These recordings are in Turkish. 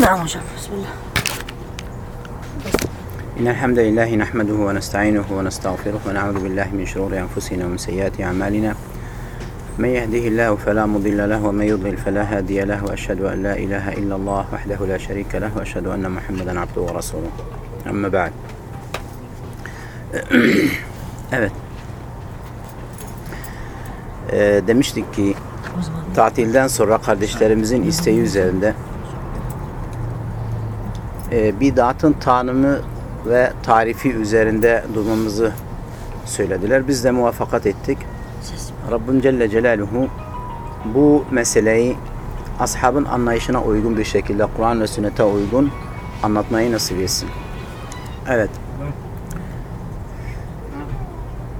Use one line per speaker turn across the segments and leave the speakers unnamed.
نعم.
إن الحمد لله نحمده ونستعينه ونستغفره ونعوذ بالله من شرور أنفسنا ومن سيئات أعمالنا من يهده الله فلا مضل له ومن يضلل فلا هادي له وأشهد أن لا إله إلا الله وحده لا شريك له وأشهد أن محمدا عبده ورسوله أما بعد Evet. Ee, demiştik ki tatilden sonra kardeşlerimizin isteği üzerinde e, bidatın tanımı ve tarifi üzerinde durmamızı söylediler. Biz de muvaffakat ettik. Rabbim Celle Celaluhu bu meseleyi ashabın anlayışına uygun bir şekilde Kur'an ve sünnete uygun anlatmayı nasip etsin. Evet.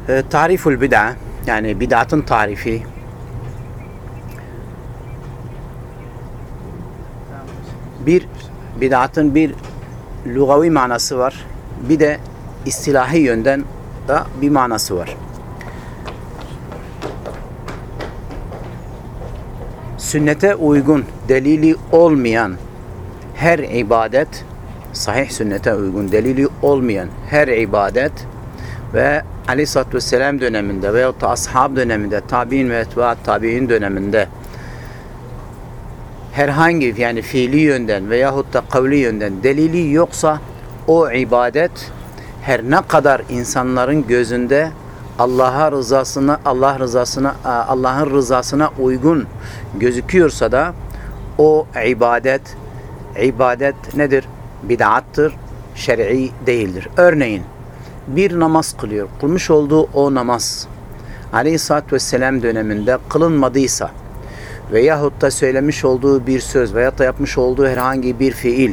E, tariful bid'a yani bid'atın tarifi bir bid'atın bir lugavi manası var. Bir de istilahi yönden da bir manası var. Sünnete uygun, delili olmayan her ibadet, sahih sünnete uygun, delili olmayan her ibadet ve Aleyhisselatü Vesselam döneminde veyahut da ashab döneminde, tabi'in ve etbaat tabi'in döneminde herhangi yani fiili yönden veyahut da kavli yönden delili yoksa o ibadet her ne kadar insanların gözünde Allah'a rızasına Allah rızasına Allah'ın rızasına uygun gözüküyorsa da o ibadet ibadet nedir? Bid'attır, şer'i değildir. Örneğin bir namaz kılıyor. Kılmış olduğu o namaz Aleyhisselatü Vesselam döneminde kılınmadıysa veyahut da söylemiş olduğu bir söz veyahut da yapmış olduğu herhangi bir fiil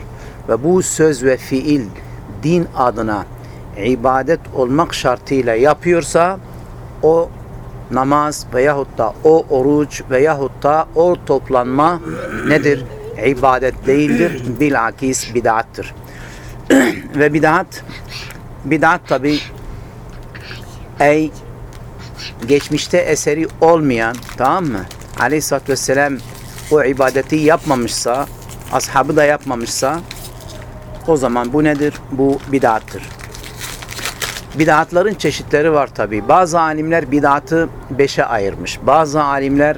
ve bu söz ve fiil din adına ibadet olmak şartıyla yapıyorsa o namaz veyahut da o oruç veyahut da o toplanma nedir? İbadet değildir. Bilakis bid'attır. ve bid'at bid'at tabi ey geçmişte eseri olmayan tamam mı? Aleyhisselatü Vesselam o ibadeti yapmamışsa ashabı da yapmamışsa o zaman bu nedir? Bu bid'attır. Bid'atların çeşitleri var tabi. Bazı alimler bid'atı beşe ayırmış. Bazı alimler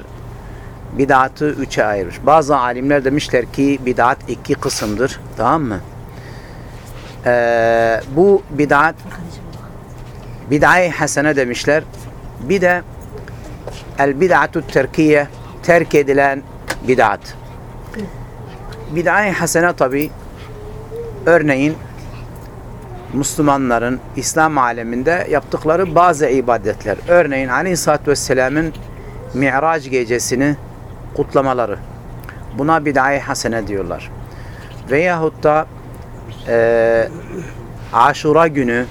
bid'atı üçe ayırmış. Bazı alimler demişler ki bid'at iki kısımdır. Tamam mı? Ee, bu bid'at bid'ai hasene demişler. Bir de el bid'atu terkiye terk edilen bid'at. Bid'ai hasene tabi örneğin Müslümanların İslam aleminde yaptıkları bazı ibadetler. Örneğin Aleyhisselatü Vesselam'ın Mi'raç gecesini kutlamaları. Buna bid'ai hasene diyorlar. Veyahut da e, Aşura günü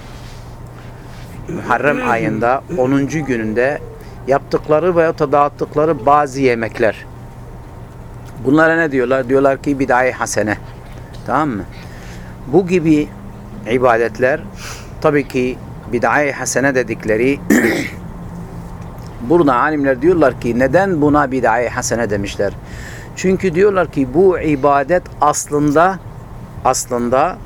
Muharrem ayında 10. gününde yaptıkları veya da dağıttıkları bazı yemekler. Bunlara ne diyorlar? Diyorlar ki bid'ai hasene. Tamam mı? Bu gibi ibadetler tabii ki bid'ai hasene dedikleri burada alimler diyorlar ki neden buna bid'ai hasene demişler? Çünkü diyorlar ki bu ibadet aslında aslında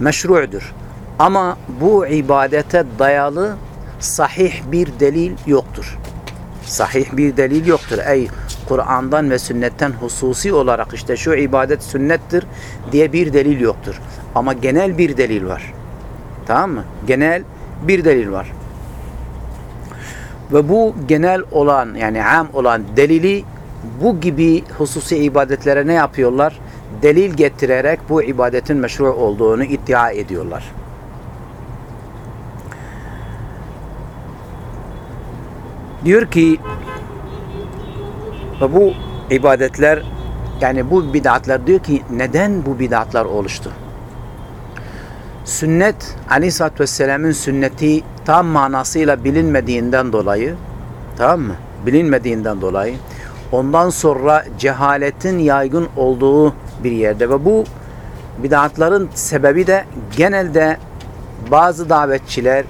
meşru'dur. Ama bu ibadete dayalı sahih bir delil yoktur. Sahih bir delil yoktur. Ey Kur'an'dan ve sünnetten hususi olarak işte şu ibadet sünnettir diye bir delil yoktur. Ama genel bir delil var. Tamam mı? Genel bir delil var. Ve bu genel olan yani am olan delili bu gibi hususi ibadetlere ne yapıyorlar? Delil getirerek bu ibadetin meşru olduğunu iddia ediyorlar. Diyor ki bu ibadetler yani bu bid'atlar diyor ki neden bu bid'atlar oluştu? Sünnet Aleyhisselatü Vesselam'ın sünneti tam manasıyla bilinmediğinden dolayı tamam mı? Bilinmediğinden dolayı ondan sonra cehaletin yaygın olduğu bir yerde ve bu bid'atların sebebi de genelde bazı davetçiler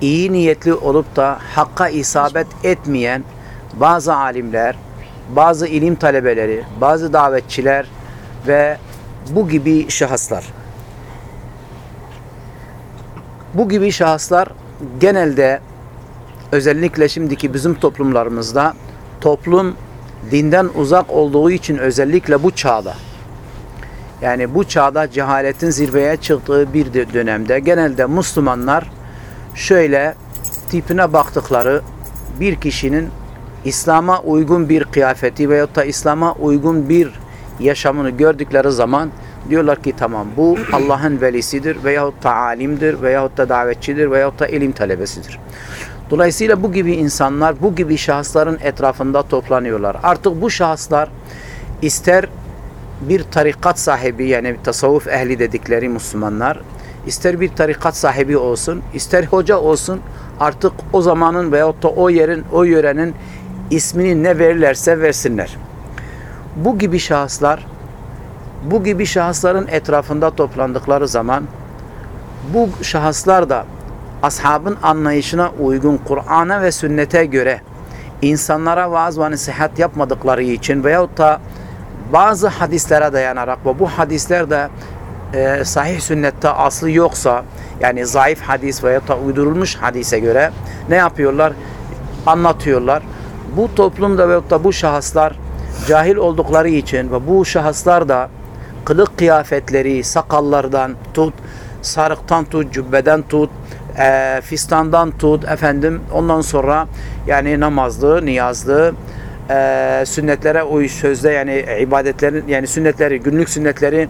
iyi niyetli olup da hakka isabet etmeyen bazı alimler, bazı ilim talebeleri, bazı davetçiler ve bu gibi şahıslar. Bu gibi şahıslar genelde özellikle şimdiki bizim toplumlarımızda toplum dinden uzak olduğu için özellikle bu çağda yani bu çağda cehaletin zirveye çıktığı bir dö- dönemde genelde Müslümanlar şöyle tipine baktıkları bir kişinin İslam'a uygun bir kıyafeti veyahut da İslam'a uygun bir yaşamını gördükleri zaman diyorlar ki tamam bu Allah'ın velisidir veyahut da alimdir veyahut da davetçidir veyahut da ilim talebesidir. Dolayısıyla bu gibi insanlar bu gibi şahısların etrafında toplanıyorlar. Artık bu şahıslar ister bir tarikat sahibi yani bir tasavvuf ehli dedikleri Müslümanlar ister bir tarikat sahibi olsun ister hoca olsun artık o zamanın veyahut da o yerin o yörenin ismini ne verirlerse versinler. Bu gibi şahıslar bu gibi şahısların etrafında toplandıkları zaman bu şahıslar da ashabın anlayışına uygun Kur'an'a ve sünnete göre insanlara vaaz ve nasihat yapmadıkları için veyahut da bazı hadislere dayanarak ve bu hadisler de e, sahih sünnette aslı yoksa yani zayıf hadis veya da uydurulmuş hadise göre ne yapıyorlar? Anlatıyorlar. Bu toplumda veyahut da bu şahıslar cahil oldukları için ve bu şahıslar da kılık kıyafetleri, sakallardan tut, sarıktan tut, cübbeden tut, e, fistandan tut efendim ondan sonra yani namazlı, niyazlı, e, sünnetlere uy sözde yani ibadetlerin yani sünnetleri, günlük sünnetleri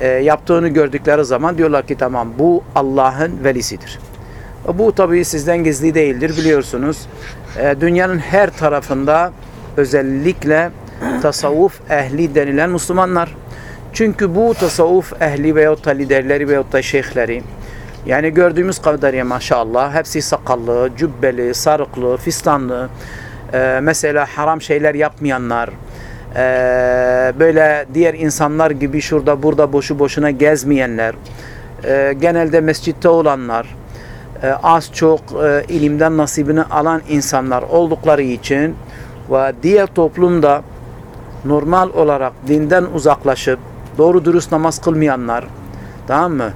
e, yaptığını gördükleri zaman diyorlar ki tamam bu Allah'ın velisidir. Bu tabii sizden gizli değildir biliyorsunuz. E, dünyanın her tarafında özellikle tasavvuf ehli denilen Müslümanlar. Çünkü bu tasavvuf ehli veyahut da liderleri veyahut da şeyhleri yani gördüğümüz kadarıyla maşallah hepsi sakallı, cübbeli, sarıklı, fistanlı, e, mesela haram şeyler yapmayanlar, e, böyle diğer insanlar gibi şurada burada boşu boşuna gezmeyenler, e, genelde mescitte olanlar, e, az çok e, ilimden nasibini alan insanlar oldukları için ve diğer toplumda normal olarak dinden uzaklaşıp doğru dürüst namaz kılmayanlar, tamam mı?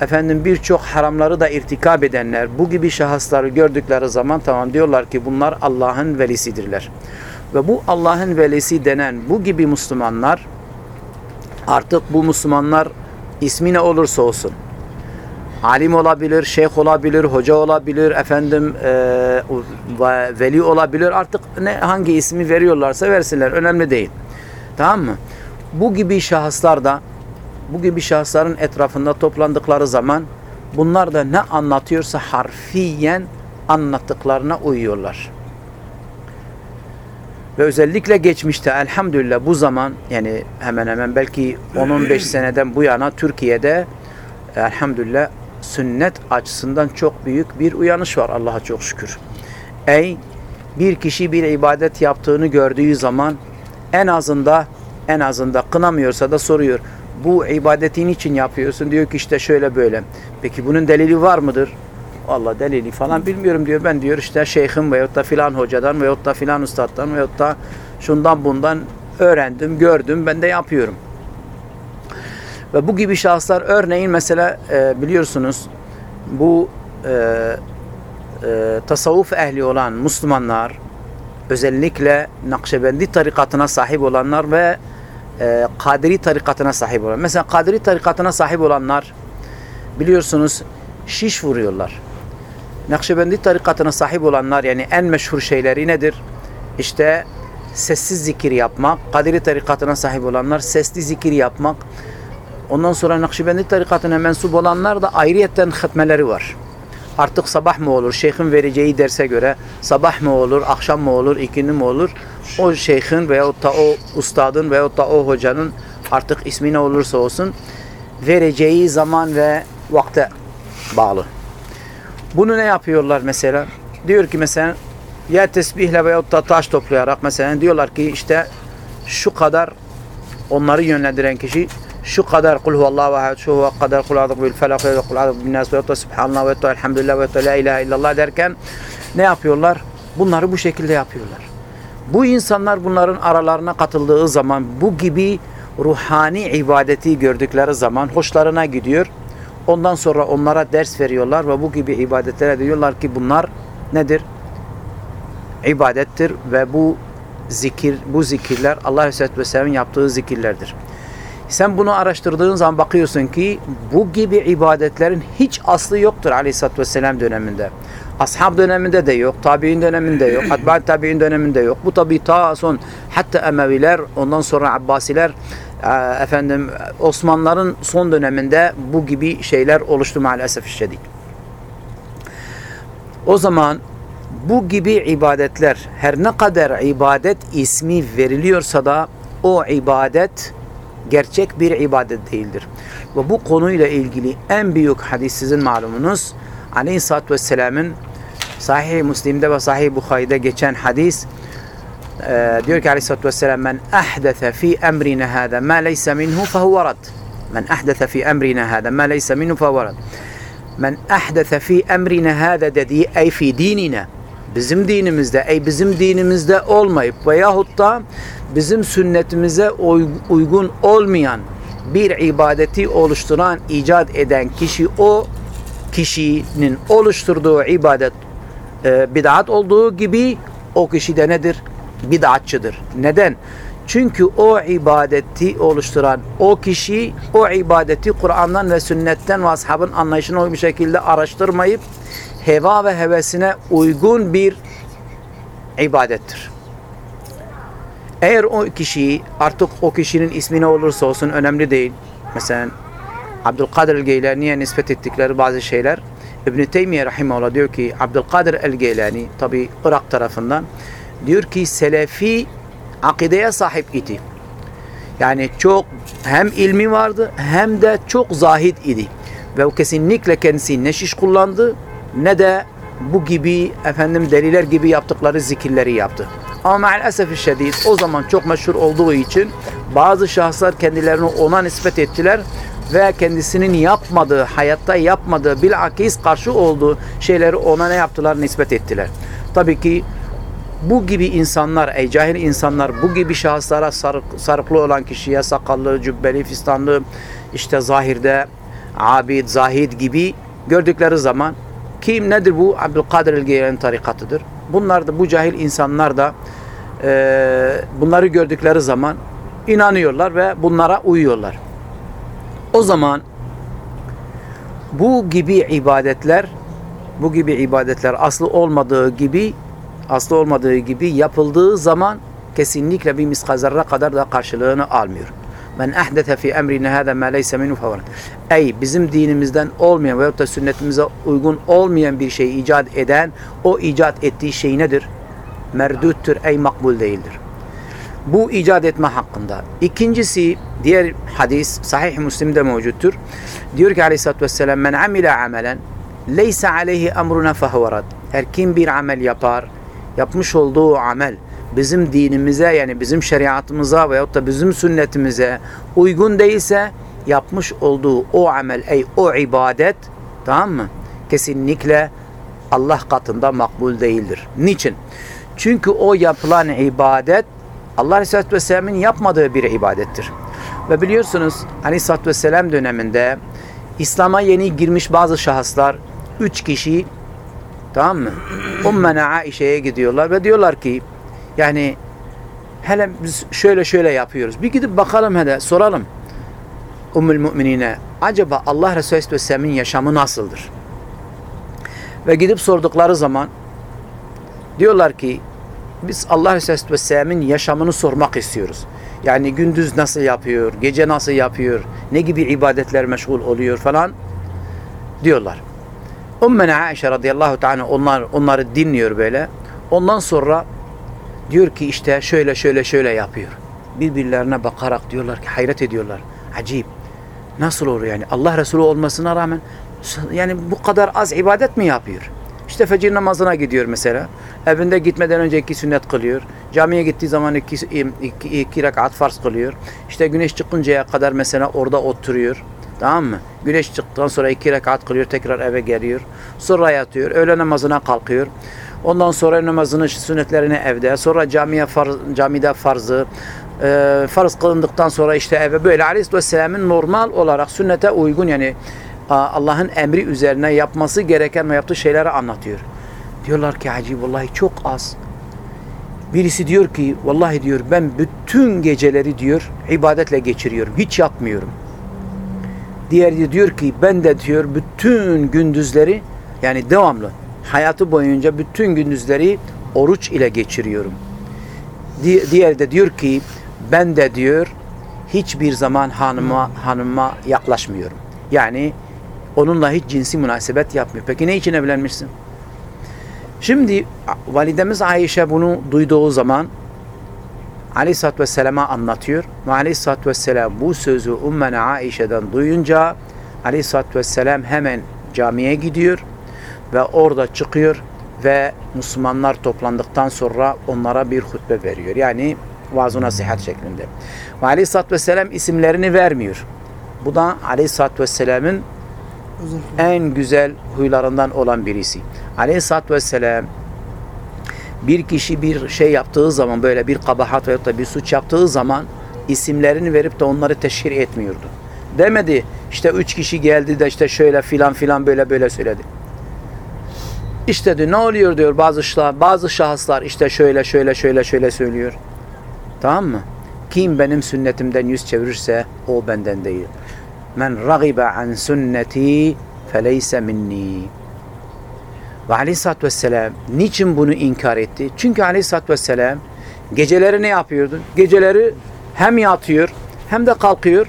Efendim birçok haramları da irtikab edenler bu gibi şahısları gördükleri zaman tamam diyorlar ki bunlar Allah'ın velisidirler. Ve bu Allah'ın velisi denen bu gibi Müslümanlar artık bu Müslümanlar ismi ne olursa olsun alim olabilir, şeyh olabilir, hoca olabilir, efendim e, veli olabilir. Artık ne hangi ismi veriyorlarsa versinler. Önemli değil. Tamam mı? Bu gibi şahıslar da bu gibi şahısların etrafında toplandıkları zaman bunlar da ne anlatıyorsa harfiyen anlattıklarına uyuyorlar. Ve özellikle geçmişte elhamdülillah bu zaman yani hemen hemen belki 10-15 seneden bu yana Türkiye'de elhamdülillah sünnet açısından çok büyük bir uyanış var Allah'a çok şükür. Ey bir kişi bir ibadet yaptığını gördüğü zaman en azında en azında kınamıyorsa da soruyor. Bu ibadetin için yapıyorsun? Diyor ki işte şöyle böyle. Peki bunun delili var mıdır? Allah delili falan bilmiyorum diyor. Ben diyor işte şeyhim veyahut da filan hocadan veyahut da filan üstaddan veyahut da şundan bundan öğrendim, gördüm, ben de yapıyorum. Ve bu gibi şahıslar örneğin mesela e, biliyorsunuz bu e, e, tasavvuf ehli olan Müslümanlar özellikle Nakşibendi tarikatına sahip olanlar ve e, Kadiri tarikatına sahip olan. Mesela Kadiri tarikatına sahip olanlar biliyorsunuz şiş vuruyorlar. Nakşibendi tarikatına sahip olanlar yani en meşhur şeyleri nedir? İşte sessiz zikir yapmak. Kadiri tarikatına sahip olanlar sesli zikir yapmak. Ondan sonra Nakşibendi tarikatına mensup olanlar da ayrıyetten hatmeleri var. Artık sabah mı olur? Şeyhin vereceği derse göre sabah mı olur, akşam mı olur, ikindi mi olur? O şeyhin veyahut da o ustadın veyahut da o hocanın artık ismi ne olursa olsun vereceği zaman ve vakte bağlı. Bunu ne yapıyorlar mesela? Diyor ki mesela ya tesbihle veyahut da taş toplayarak mesela diyorlar ki işte şu kadar onları yönlendiren kişi şu kadar kul huvallahu ahad, şu kadar kul a'udhu bil felak ve kul a'udhu bin nas ve da subhanallah ve da elhamdülillah ve da la ilahe illallah derken ne yapıyorlar? Bunları bu şekilde yapıyorlar. Bu insanlar bunların aralarına katıldığı zaman bu gibi ruhani ibadeti gördükleri zaman hoşlarına gidiyor. Ondan sonra onlara ders veriyorlar ve bu gibi ibadetlere diyorlar ki bunlar nedir? ibadettir ve bu zikir, bu zikirler Allah Aleyhisselatü Vesselam'ın yaptığı zikirlerdir. Sen bunu araştırdığın zaman bakıyorsun ki bu gibi ibadetlerin hiç aslı yoktur Aleyhisselatü Vesselam döneminde. Ashab döneminde de yok, tabi'in döneminde yok, atba tabi'in döneminde yok. Bu tabi ta son hatta Emeviler, ondan sonra Abbasiler, e, efendim Osmanlıların son döneminde bu gibi şeyler oluştu maalesef şiddet. O zaman bu gibi ibadetler her ne kadar ibadet ismi veriliyorsa da o ibadet gerçek bir ibadet değildir. Ve bu konuyla ilgili en büyük hadis sizin malumunuz Aleyhisselatü Vesselam'ın Sahih Müslim'de ve Sahih Bukhari'de geçen hadis e, diyor ki Aleyhisselatü Vesselam men ahdese fi emrina hâzâ ma leyse minhu fehuve rad men ahdese fi emrina hâzâ ma leyse minhu fehuve rad men ahdese fi emrina hâzâ dediği ey fi dinina bizim dinimizde, ey bizim dinimizde olmayıp veyahut da bizim sünnetimize uygun olmayan bir ibadeti oluşturan, icat eden kişi o kişinin oluşturduğu ibadet e, bid'at olduğu gibi o kişi de nedir? Bid'atçıdır. Neden? Çünkü o ibadeti oluşturan o kişi o ibadeti Kur'an'dan ve sünnetten ve ashabın anlayışına uymuş şekilde araştırmayıp heva ve hevesine uygun bir ibadettir. Eğer o kişi artık o kişinin ismi ne olursa olsun önemli değil. Mesela Abdülkadir el-Geylani'ye nispet ettikleri bazı şeyler İbn-i Teymiye Rahimahullah diyor ki Abdülkadir el-Geylani tabi Irak tarafından diyor ki Selefi akideye sahip idi. Yani çok hem ilmi vardı hem de çok zahid idi. Ve o kesinlikle kendisi ne şiş kullandı ne de bu gibi efendim deliler gibi yaptıkları zikirleri yaptı. Ama maalesef şiddet o zaman çok meşhur olduğu için bazı şahıslar kendilerini ona nispet ettiler ve kendisinin yapmadığı, hayatta yapmadığı, bilakis karşı olduğu şeyleri ona ne yaptılar? Nispet ettiler. Tabii ki bu gibi insanlar, ey cahil insanlar, bu gibi şahıslara sarık, sarıklı olan kişiye sakallı, cübbeli, fistanlı, işte zahirde abid, zahid gibi gördükleri zaman kim nedir bu? Abdülkadir el-Geylani tarikatıdır. Bunlar da bu cahil insanlar da e, bunları gördükleri zaman inanıyorlar ve bunlara uyuyorlar. O zaman bu gibi ibadetler bu gibi ibadetler aslı olmadığı gibi aslı olmadığı gibi yapıldığı zaman kesinlikle bir miskazarra kadar da karşılığını almıyor. Men ahdete fi emrine hâzâ mâ leyse minhu fevaran. Ey bizim dinimizden olmayan veyahut da sünnetimize uygun olmayan bir şey icat eden o icat ettiği şey nedir? Merduttur ey makbul değildir. Bu icat etme hakkında. İkincisi diğer hadis sahih Müslim'de mevcuttur. Diyor ki aleyhissalatü vesselam men amile amelen leyse aleyhi emruna fehuverad. Her kim bir amel yapar yapmış olduğu amel bizim dinimize yani bizim şeriatımıza veyahut da bizim sünnetimize uygun değilse yapmış olduğu o amel ey o ibadet tamam mı? Kesinlikle Allah katında makbul değildir. Niçin? Çünkü o yapılan ibadet Allah Aleyhisselatü Vesselam'ın yapmadığı bir ibadettir. Ve biliyorsunuz Aleyhisselatü Vesselam döneminde İslam'a yeni girmiş bazı şahıslar üç kişi tamam mı? Ummena Aişe'ye gidiyorlar ve diyorlar ki yani hele biz şöyle şöyle yapıyoruz. Bir gidip bakalım hele soralım. Ummul müminine acaba Allah Resulü Aleyhisselam'ın yaşamı nasıldır? Ve gidip sordukları zaman diyorlar ki biz Allah Resulü Aleyhisselam'ın yaşamını sormak istiyoruz. Yani gündüz nasıl yapıyor, gece nasıl yapıyor, ne gibi ibadetler meşgul oluyor falan diyorlar. Ummena Aişe radıyallahu ta'ala onlar, onları dinliyor böyle. Ondan sonra diyor ki işte şöyle şöyle şöyle yapıyor. Birbirlerine bakarak diyorlar ki hayret ediyorlar. Acayip. Nasıl olur yani? Allah Resulü olmasına rağmen yani bu kadar az ibadet mi yapıyor? İşte fecir namazına gidiyor mesela. Evinde gitmeden önce iki sünnet kılıyor. Camiye gittiği zaman iki, iki, iki rekat farz kılıyor. İşte güneş çıkıncaya kadar mesela orada oturuyor. Tamam mı? Güneş çıktıktan sonra iki rekat kılıyor. Tekrar eve geliyor. Sonra yatıyor. Öğle namazına kalkıyor. Ondan sonra namazını, sünnetlerini evde. Sonra camiye farz, camide farzı, e, farz kılındıktan sonra işte eve böyle Aleyhisselatü Vesselam'ın normal olarak sünnete uygun yani Allah'ın emri üzerine yapması gereken ve yaptığı şeyleri anlatıyor. Diyorlar ki acı vallahi çok az. Birisi diyor ki vallahi diyor ben bütün geceleri diyor ibadetle geçiriyorum. Hiç yatmıyorum. Diğeri diyor ki ben de diyor bütün gündüzleri yani devamlı hayatı boyunca bütün gündüzleri oruç ile geçiriyorum. Di- Diğeri de diyor ki ben de diyor hiçbir zaman hanıma hanıma yaklaşmıyorum. Yani onunla hiç cinsi münasebet yapmıyor. Peki ne için evlenmişsin? Şimdi validemiz Ayşe bunu duyduğu zaman Aleyhisselatü Vesselam'a anlatıyor. Ve Aleyhisselatü Vesselam bu sözü Ummene Aişe'den duyunca Aleyhisselatü Vesselam hemen camiye gidiyor ve orada çıkıyor ve Müslümanlar toplandıktan sonra onlara bir hutbe veriyor. Yani vaaz nasihat şeklinde. Ve Aleyhisselatü Vesselam isimlerini vermiyor. Bu da Aleyhisselatü Vesselam'ın en güzel huylarından olan birisi. Aleyhisselatü Vesselam bir kişi bir şey yaptığı zaman böyle bir kabahat veyahut da bir suç yaptığı zaman isimlerini verip de onları teşhir etmiyordu. Demedi işte üç kişi geldi de işte şöyle filan filan böyle böyle söyledi. İşte diyor, ne oluyor diyor bazı bazı şahıslar işte şöyle şöyle şöyle şöyle söylüyor. Tamam mı? Kim benim sünnetimden yüz çevirirse o benden değil. Men ragibe an sünneti feleyse minni. Ve aleyhissalatü vesselam niçin bunu inkar etti? Çünkü aleyhissalatü vesselam geceleri ne yapıyordu? Geceleri hem yatıyor hem de kalkıyor.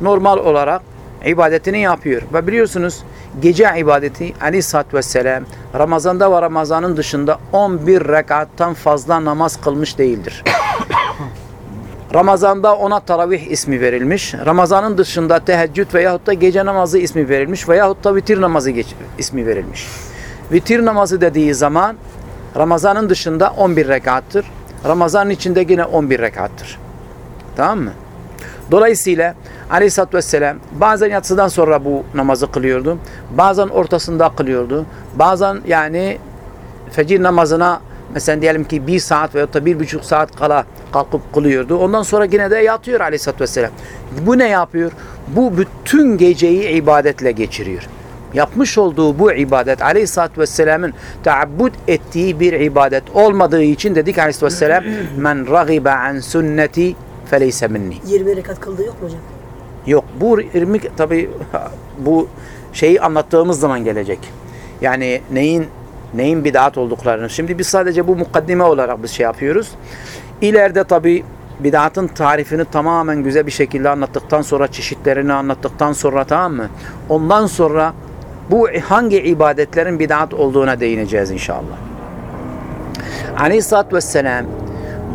Normal olarak ibadetini yapıyor. Ve biliyorsunuz gece ibadeti aleyhissalatü vesselam Ramazan'da ve Ramazan'ın dışında 11 rekattan fazla namaz kılmış değildir. Ramazan'da ona taravih ismi verilmiş. Ramazan'ın dışında teheccüd veyahut da gece namazı ismi verilmiş veyahut da vitir namazı ismi verilmiş. Vitir namazı dediği zaman Ramazan'ın dışında 11 rekattır. Ramazan'ın içinde yine 11 rekattır. Tamam mı? Dolayısıyla Aleyhisselatü Vesselam bazen yatsıdan sonra bu namazı kılıyordu. Bazen ortasında kılıyordu. Bazen yani fecir namazına mesela diyelim ki bir saat veya da bir buçuk saat kala kalkıp kılıyordu. Ondan sonra yine de yatıyor Aleyhisselatü Vesselam. Bu ne yapıyor? Bu bütün geceyi ibadetle geçiriyor. Yapmış olduğu bu ibadet Aleyhisselatü Vesselam'ın taabbud ettiği bir ibadet olmadığı için dedik Aleyhisselatü Vesselam men ragibe an sünneti feleyse minni.
20 rekat kıldığı yok mu hocam?
Yok bu irmik tabi bu şeyi anlattığımız zaman gelecek. Yani neyin neyin bid'at olduklarını. Şimdi biz sadece bu mukaddime olarak biz şey yapıyoruz. İleride tabi bid'atın tarifini tamamen güzel bir şekilde anlattıktan sonra çeşitlerini anlattıktan sonra tamam mı? Ondan sonra bu hangi ibadetlerin bid'at olduğuna değineceğiz inşallah. Aleyhisselatü Vesselam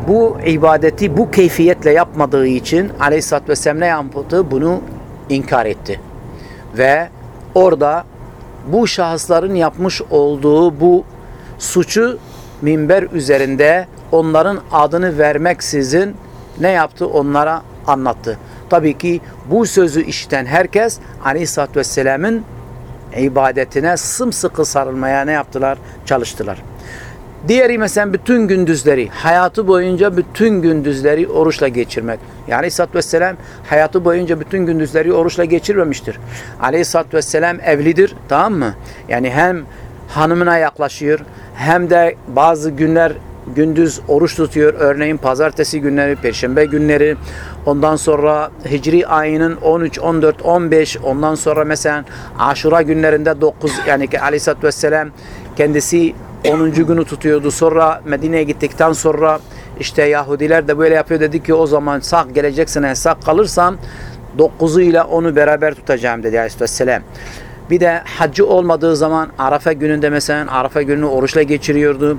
bu ibadeti bu keyfiyetle yapmadığı için Aleyhisselatü Vesselam ne yaptı? Bunu inkar etti. Ve orada bu şahısların yapmış olduğu bu suçu minber üzerinde onların adını vermeksizin ne yaptı? Onlara anlattı. Tabii ki bu sözü işiten herkes Aleyhisselatü Vesselam'ın ibadetine sımsıkı sarılmaya ne yaptılar? Çalıştılar. Diğeri mesela bütün gündüzleri, hayatı boyunca bütün gündüzleri oruçla geçirmek. Yani Aleyhisselatü Vesselam hayatı boyunca bütün gündüzleri oruçla geçirmemiştir. Aleyhisselatü Vesselam evlidir, tamam mı? Yani hem hanımına yaklaşıyor, hem de bazı günler gündüz oruç tutuyor. Örneğin pazartesi günleri, perşembe günleri, ondan sonra Hicri ayının 13, 14, 15, ondan sonra mesela Aşura günlerinde 9 yani ki Aleyhisselatü Vesselam kendisi 10. günü tutuyordu. Sonra Medine'ye gittikten sonra işte Yahudiler de böyle yapıyor. Dedi ki o zaman sağ gelecek sene sağ kalırsam 9'u ile onu beraber tutacağım dedi Aleyhisselam. Bir de haccı olmadığı zaman Arafa gününde mesela Arafa gününü oruçla geçiriyordu.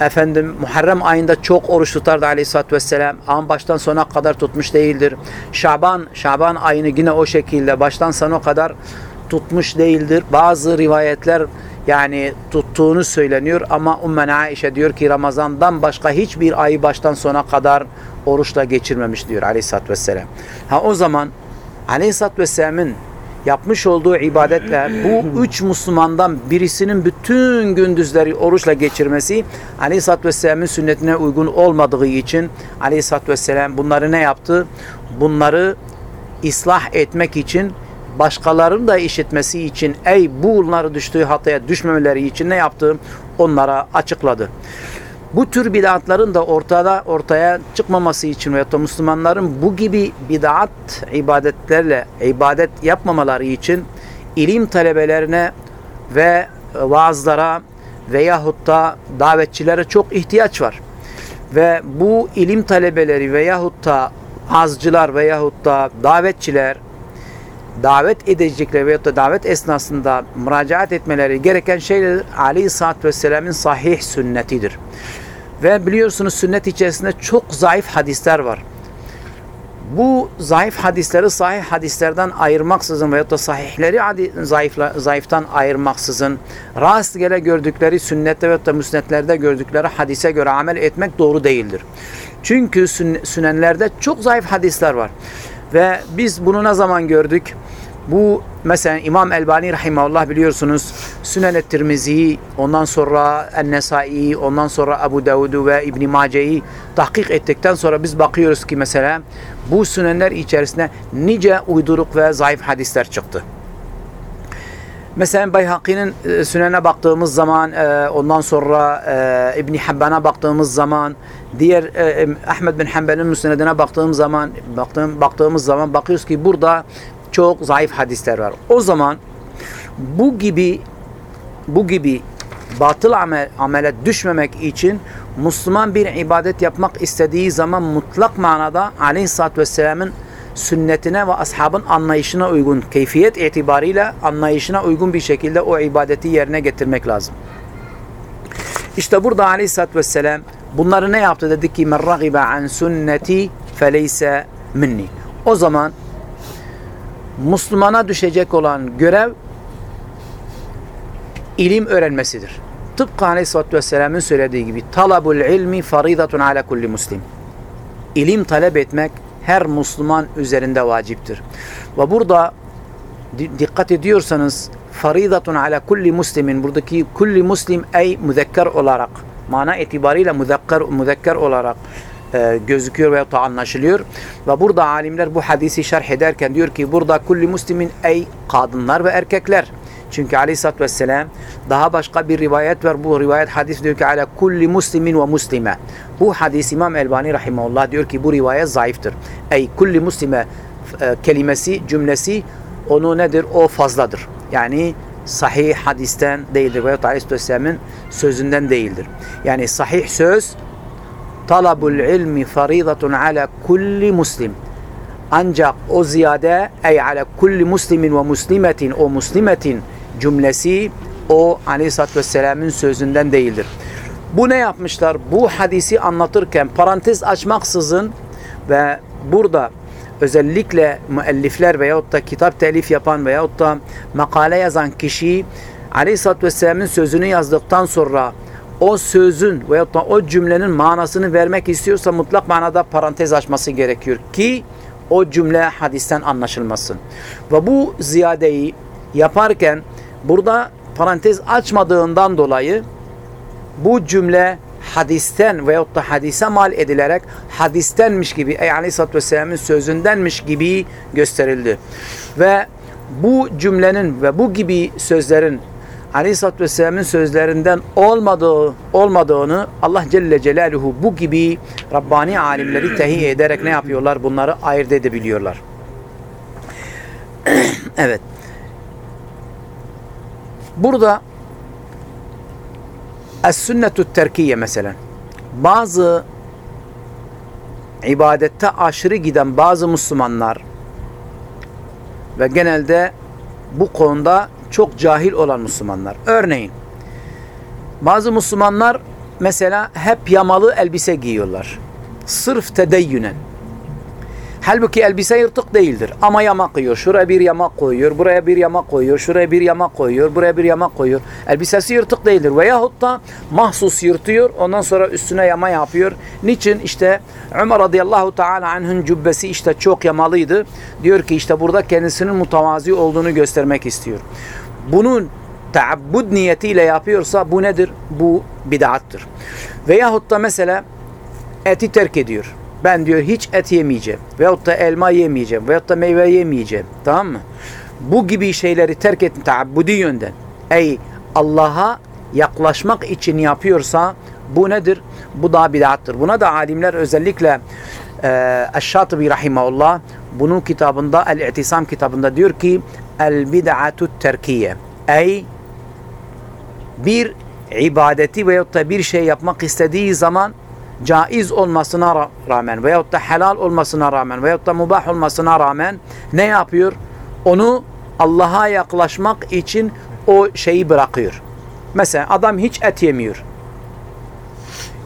Efendim Muharrem ayında çok oruç tutardı Aleyhisselatü Vesselam. Ama baştan sona kadar tutmuş değildir. Şaban, Şaban ayını yine o şekilde baştan sona kadar tutmuş değildir. Bazı rivayetler yani tuttuğunu söyleniyor ama Ummen Aişe diyor ki Ramazan'dan başka hiçbir ayı baştan sona kadar oruçla geçirmemiş diyor Aleyhisselatü Vesselam. Ha o zaman Aleyhisselatü Vesselam'ın yapmış olduğu ibadetle bu üç Müslümandan birisinin bütün gündüzleri oruçla geçirmesi Aleyhisselatü Vesselam'ın sünnetine uygun olmadığı için Aleyhisselatü Vesselam bunları ne yaptı? Bunları ıslah etmek için başkalarının da işitmesi için ey bunları düştüğü hataya düşmemeleri için ne yaptı? Onlara açıkladı. Bu tür bid'atların da ortada ortaya çıkmaması için veyahut da Müslümanların bu gibi bid'at ibadetlerle ibadet yapmamaları için ilim talebelerine ve vaazlara veyahut da davetçilere çok ihtiyaç var. Ve bu ilim talebeleri veyahut da azcılar veyahut da davetçiler davet edecekler veyahut da davet esnasında müracaat etmeleri gereken şeyler Aleyhisselatü Vesselam'ın sahih sünnetidir. Ve biliyorsunuz sünnet içerisinde çok zayıf hadisler var. Bu zayıf hadisleri sahih hadislerden ayırmaksızın veyahut da sahihleri zayıfla, zayıftan ayırmaksızın rastgele gördükleri sünnette veyahut da müsnetlerde gördükleri hadise göre amel etmek doğru değildir. Çünkü sünenlerde çok zayıf hadisler var. Ve biz bunu ne zaman gördük? Bu mesela İmam Elbani Rahimahullah biliyorsunuz Sünen-i Tirmizi'yi ondan sonra En-Nesai'yi ondan sonra Abu Davud'u ve İbn Mace'yi tahkik ettikten sonra biz bakıyoruz ki mesela bu sünenler içerisinde nice uyduruk ve zayıf hadisler çıktı. Mesela Bayhaki'nin e, sünene baktığımız zaman e, ondan sonra e, İbn Habban'a baktığımız zaman diğer Ahmed bin Hanbel'in müsnedine baktığımız zaman baktığım, baktığımız zaman bakıyoruz ki burada çok zayıf hadisler var. O zaman bu gibi bu gibi batıl amel, amele düşmemek için Müslüman bir ibadet yapmak istediği zaman mutlak manada Aleyhisselatü Vesselam'ın sünnetine ve ashabın anlayışına uygun, keyfiyet itibariyle anlayışına uygun bir şekilde o ibadeti yerine getirmek lazım. İşte burada Aleyhisselatü Vesselam bunları ne yaptı? Dedi ki men ragibe an sünneti feleyse minni. O zaman Müslümana düşecek olan görev ilim öğrenmesidir. Tıpkı Aleyhisselatü Vesselam'ın söylediği gibi talabul ilmi faridatun ala kulli muslim. İlim talep etmek her Müslüman üzerinde vaciptir. Ve burada dikkat ediyorsanız faridatun ala kulli muslimin buradaki kulli muslim ey müzekker olarak mana itibariyle müzekker, müzekker olarak e, gözüküyor veya da anlaşılıyor. Ve burada alimler bu hadisi şerh ederken diyor ki burada kulli muslimin ey kadınlar ve erkekler. Çünkü aleyhissalatü vesselam daha başka bir rivayet var. Bu rivayet hadis diyor ki ala kulli muslimin ve muslime. Bu hadis İmam Elbani rahimahullah diyor ki bu rivayet zayıftır. Ey kulli muslime e, kelimesi, cümlesi onu nedir? O fazladır. Yani sahih hadisten değildir. Veyahut Aleyhisselam'ın sözünden değildir. Yani sahih söz talabul ilmi faridatun ala kulli muslim. Ancak o ziyade ey ala kulli muslimin ve muslimetin o muslimetin cümlesi o aleyhissalatü vesselamın sözünden değildir. Bu ne yapmışlar? Bu hadisi anlatırken parantez açmaksızın ve burada özellikle müellifler veyahut da kitap telif yapan veyahut da makale yazan kişi aleyhissalatü vesselamın sözünü yazdıktan sonra o sözün veyahut da o cümlenin manasını vermek istiyorsa mutlak manada parantez açması gerekiyor ki o cümle hadisten anlaşılmasın. Ve bu ziyadeyi yaparken burada parantez açmadığından dolayı bu cümle hadisten veyahut da hadise mal edilerek hadistenmiş gibi ey aleyhissalatü vesselamın sözündenmiş gibi gösterildi. Ve bu cümlenin ve bu gibi sözlerin Aleyhisselatü Vesselam'ın sözlerinden olmadığı, olmadığını Allah Celle Celaluhu bu gibi Rabbani alimleri tehiye ederek ne yapıyorlar? Bunları ayırt edebiliyorlar. evet. Burada Es-sünnetu terkiye mesela. Bazı ibadette aşırı giden bazı Müslümanlar ve genelde bu konuda çok cahil olan Müslümanlar. Örneğin bazı Müslümanlar mesela hep yamalı elbise giyiyorlar. Sırf tedeyyünen. Halbuki elbise yırtık değildir ama yamak koyuyor. Şuraya bir yamak koyuyor, buraya bir yamak koyuyor, şuraya bir yamak koyuyor, buraya bir yamak koyuyor. Elbisesi yırtık değildir. Veyahut da mahsus yırtıyor, ondan sonra üstüne yama yapıyor. Niçin? İşte Ömer radıyallahu teala anh'ın cübbesi işte çok yamalıydı. Diyor ki işte burada kendisinin mutavazi olduğunu göstermek istiyor. Bunun taabbud niyetiyle yapıyorsa bu nedir? Bu bid'attır. Veyahut da mesela eti terk ediyor. Ben diyor hiç et yemeyeceğim. Veyahut da elma yemeyeceğim. Veyahut da meyve yemeyeceğim. Tamam mı? Bu gibi şeyleri terk et taabbudi yönden. Ey Allah'a yaklaşmak için yapıyorsa bu nedir? Bu da bid'attır. Buna da alimler özellikle e, Eş-Şatibi Rahimahullah bunun kitabında El-İ'tisam kitabında diyor ki El bid'atu terkiye. Ey bir ibadeti veyahut da bir şey yapmak istediği zaman caiz olmasına ra- rağmen veyahut da helal olmasına rağmen veyahut da mubah olmasına rağmen ne yapıyor? Onu Allah'a yaklaşmak için o şeyi bırakıyor. Mesela adam hiç et yemiyor.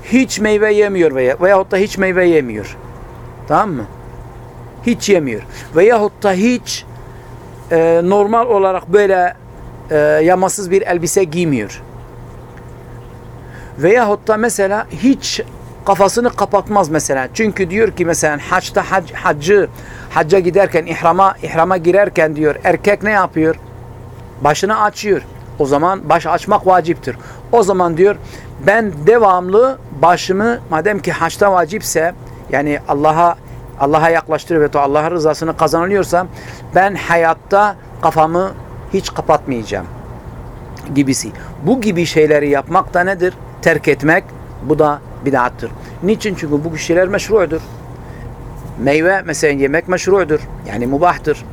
Hiç meyve yemiyor veya, veyahut da hiç meyve yemiyor. Tamam mı? Hiç yemiyor. Veyahut da hiç e, normal olarak böyle e, yamasız bir elbise giymiyor. Veyahut da mesela hiç kafasını kapatmaz mesela. Çünkü diyor ki mesela haçta hac, haccı hacca giderken ihrama ihrama girerken diyor erkek ne yapıyor? Başını açıyor. O zaman baş açmak vaciptir. O zaman diyor ben devamlı başımı madem ki haçta vacipse yani Allah'a Allah'a yaklaştırıyor ve Allah'ın rızasını kazanılıyorsa ben hayatta kafamı hiç kapatmayacağım gibisi. Bu gibi şeyleri yapmak da nedir? Terk etmek bu da bid'attır. Niçin? Çünkü bu şeyler meşrudur. Meyve mesela yemek meşrudur. Yani mubahtır.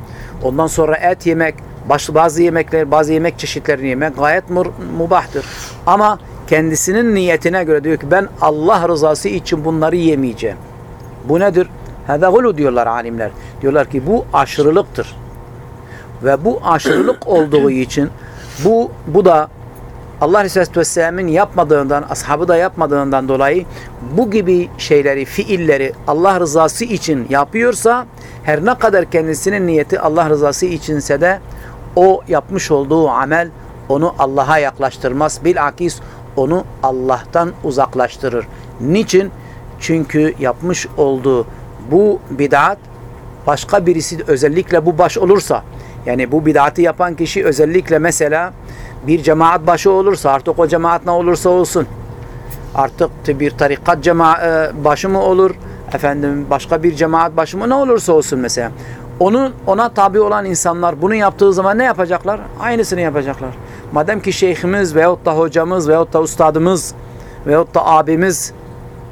Ondan sonra et yemek, başlı bazı yemekler, bazı yemek çeşitlerini yemek gayet mubahtır. Ama kendisinin niyetine göre diyor ki ben Allah rızası için bunları yemeyeceğim. Bu nedir? Hada gulu diyorlar alimler. Diyorlar ki bu aşırılıktır. Ve bu aşırılık olduğu için bu bu da Allah Resulü Vesselam'ın yapmadığından, ashabı da yapmadığından dolayı bu gibi şeyleri, fiilleri Allah rızası için yapıyorsa her ne kadar kendisinin niyeti Allah rızası içinse de o yapmış olduğu amel onu Allah'a yaklaştırmaz. Bilakis onu Allah'tan uzaklaştırır. Niçin? Çünkü yapmış olduğu bu bid'at başka birisi özellikle bu baş olursa yani bu bid'atı yapan kişi özellikle mesela bir cemaat başı olursa artık o cemaat ne olursa olsun artık bir tarikat cema başı mı olur efendim başka bir cemaat başı mı ne olursa olsun mesela onun ona tabi olan insanlar bunu yaptığı zaman ne yapacaklar? Aynısını yapacaklar. Madem ki şeyhimiz veyahut da hocamız veyahut da ustadımız veyahut da abimiz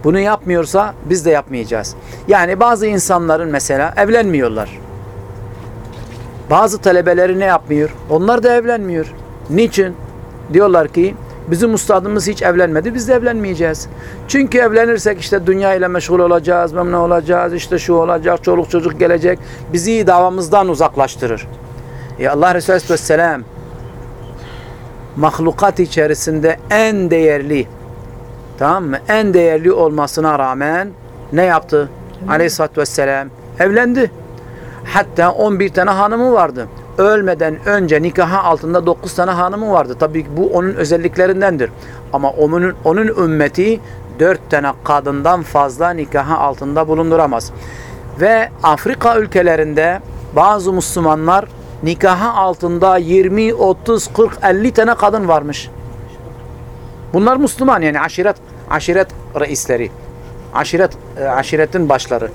bunu yapmıyorsa biz de yapmayacağız. Yani bazı insanların mesela evlenmiyorlar. Bazı talebeleri ne yapmıyor? Onlar da evlenmiyor. Niçin? Diyorlar ki bizim ustadımız hiç evlenmedi biz de evlenmeyeceğiz. Çünkü evlenirsek işte dünya ile meşgul olacağız, memnun olacağız, işte şu olacak, çoluk çocuk gelecek. Bizi davamızdan uzaklaştırır. E Allah Resulü Aleyhisselam mahlukat içerisinde en değerli tamam mı? En değerli olmasına rağmen ne yaptı? Aleyhisselatü Vesselam evlendi. Hatta 11 tane hanımı vardı. Ölmeden önce nikaha altında 9 tane hanımı vardı. Tabii ki bu onun özelliklerindendir. Ama onun onun ümmeti 4 tane kadından fazla nikaha altında bulunduramaz. Ve Afrika ülkelerinde bazı Müslümanlar nikaha altında 20, 30, 40, 50 tane kadın varmış. Bunlar Müslüman yani aşiret aşiret reisleri. Aşiret aşiretin başları.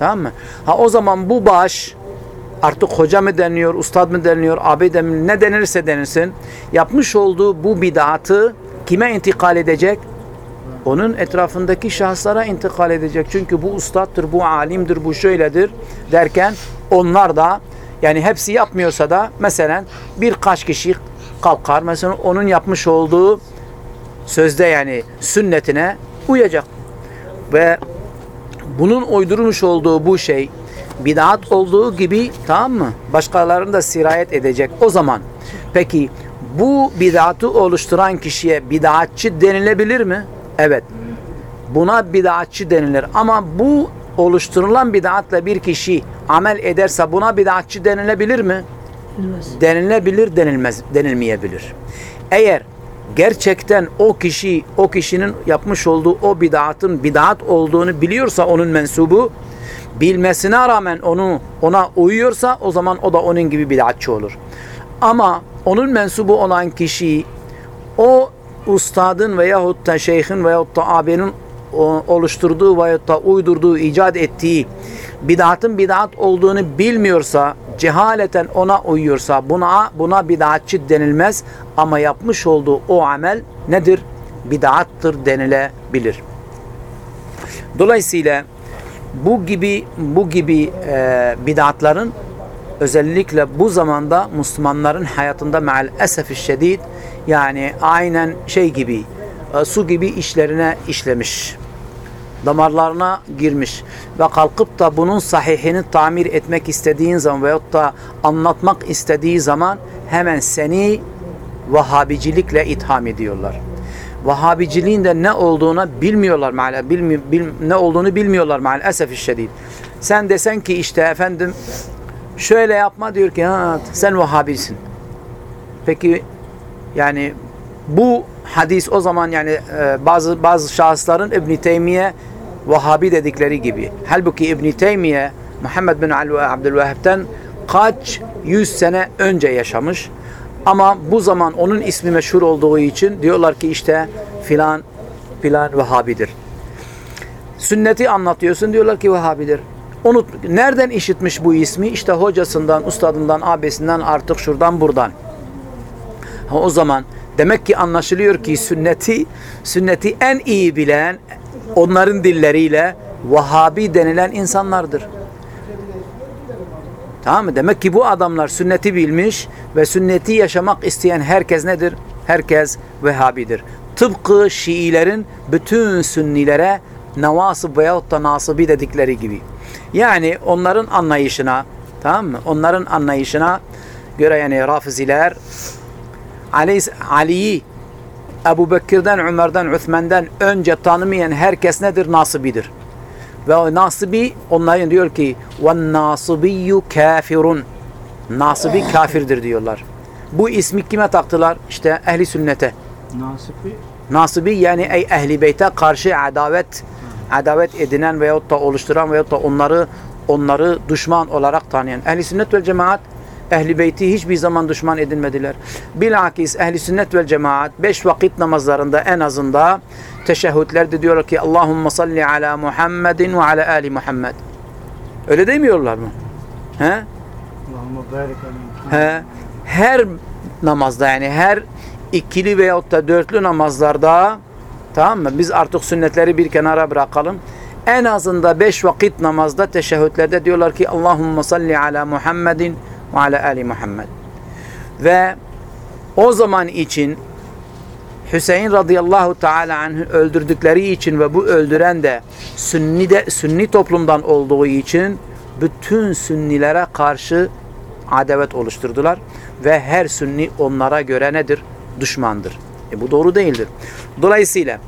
Tamam mı? Ha o zaman bu baş artık hoca mı deniyor, ustad mı deniyor, abi deniyor, ne denirse denilsin. Yapmış olduğu bu bid'atı kime intikal edecek? Onun etrafındaki şahıslara intikal edecek. Çünkü bu ustattır, bu alimdir, bu şöyledir derken onlar da yani hepsi yapmıyorsa da mesela birkaç kişi kalkar. Mesela onun yapmış olduğu sözde yani sünnetine uyacak. Ve bunun uydurmuş olduğu bu şey bid'at olduğu gibi tamam mı? Başkalarını da sirayet edecek. O zaman peki bu bid'atı oluşturan kişiye bid'atçı denilebilir mi? Evet. Buna bid'atçı denilir. Ama bu oluşturulan bid'atla bir kişi amel ederse buna bid'atçı denilebilir mi?
Bilmez.
denilebilir denilmez denilmeyebilir. Eğer gerçekten o kişi o kişinin yapmış olduğu o bid'atın bid'at olduğunu biliyorsa onun mensubu bilmesine rağmen onu ona uyuyorsa o zaman o da onun gibi bid'atçı olur. Ama onun mensubu olan kişi o ustadın veyahut da şeyhin veyahut da abinin oluşturduğu veyahut da uydurduğu, icat ettiği bid'atın bid'at olduğunu bilmiyorsa, cehaleten ona uyuyorsa buna buna bid'atçı denilmez ama yapmış olduğu o amel nedir? Bid'attır denilebilir. Dolayısıyla bu gibi bu gibi e, bid'atların özellikle bu zamanda Müslümanların hayatında meal esefi şedid yani aynen şey gibi e, su gibi işlerine işlemiş. Damarlarına girmiş ve kalkıp da bunun sahihini tamir etmek istediğin zaman veyahut da anlatmak istediği zaman hemen seni Vahhabicilikle itham ediyorlar. Vahhabiciliğin de ne olduğunu bilmiyorlar maal bilmi, bil, ne olduğunu bilmiyorlar maalesef şiddet. Sen desen ki işte efendim şöyle yapma diyor ki sen Vahhabisin. Peki yani bu hadis o zaman yani e, bazı bazı şahısların İbn Teymiye Vahhabi dedikleri gibi. Halbuki İbn Teymiye Muhammed bin Abdülvehhab'ten kaç yüz sene önce yaşamış. Ama bu zaman onun ismi meşhur olduğu için diyorlar ki işte filan filan Vehhabidir. Sünneti anlatıyorsun diyorlar ki Vehhabidir. Unut, nereden işitmiş bu ismi? İşte hocasından, ustadından, abisinden artık şuradan buradan. Ha, o zaman demek ki anlaşılıyor ki sünneti sünneti en iyi bilen onların dilleriyle Vahabi denilen insanlardır. Tamam mı? Demek ki bu adamlar sünneti bilmiş ve sünneti yaşamak isteyen herkes nedir? Herkes Vehhabidir. Tıpkı Şiilerin bütün Sünnilere Nevasıb veyahut da Nasibi dedikleri gibi. Yani onların anlayışına tamam mı? Onların anlayışına göre yani Rafiziler Ali, Ali'yi Ebu Bekir'den, Ömer'den, Üthmen'den önce tanımayan herkes nedir? Nasibidir. Ve o nasibi onların diyor ki وَالنَّاسِبِيُّ kafirun Nasibi kafirdir diyorlar. Bu ismi kime taktılar? İşte ehli sünnete.
Nasibi
Nasibi yani ey ehli beyte karşı adavet adavet edinen veyahut da oluşturan veyahut da onları onları düşman olarak tanıyan. Ehli sünnet vel cemaat ehli beyti hiçbir zaman düşman edinmediler. Bilakis ehli sünnet vel cemaat beş vakit namazlarında en azında teşehhütlerde diyorlar ki Allahümme salli ala Muhammedin ve ala ali Muhammed. Öyle demiyorlar mı? He? He, her namazda yani her ikili veyahut da dörtlü namazlarda tamam mı? Biz artık sünnetleri bir kenara bırakalım. En azında beş vakit namazda teşehhütlerde diyorlar ki Allahümme salli ala Muhammedin ve ala ali Muhammed. Ve o zaman için Hüseyin radıyallahu teala anh'ı öldürdükleri için ve bu öldüren de sünni de sünni toplumdan olduğu için bütün sünnilere karşı adavet oluşturdular ve her sünni onlara göre nedir? Düşmandır. E bu doğru değildir. Dolayısıyla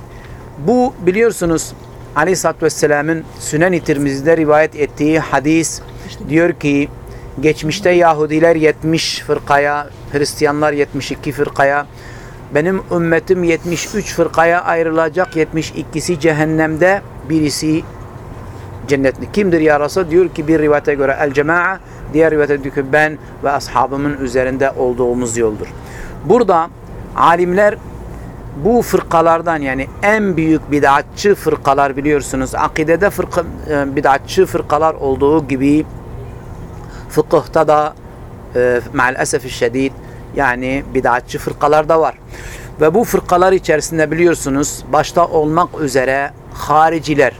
bu biliyorsunuz Aleyhisselatü Vesselam'ın Sünen-i Tirmizi'de rivayet ettiği hadis diyor ki geçmişte Yahudiler 70 fırkaya, Hristiyanlar 72 fırkaya, benim ümmetim 73 fırkaya ayrılacak. 72'si cehennemde, birisi cennetli. Kimdir ya Resulallah? Diyor ki bir rivayete göre el cema'a, diğer rivayete diyor ki ben ve ashabımın üzerinde olduğumuz yoldur. Burada alimler bu fırkalardan yani en büyük bid'atçı fırkalar biliyorsunuz. Akidede fırka, e, bid'atçı fırkalar olduğu gibi fıkıhta da e, maalesef şiddet yani bid'atçı fırkalar da var. Ve bu fırkalar içerisinde biliyorsunuz başta olmak üzere hariciler,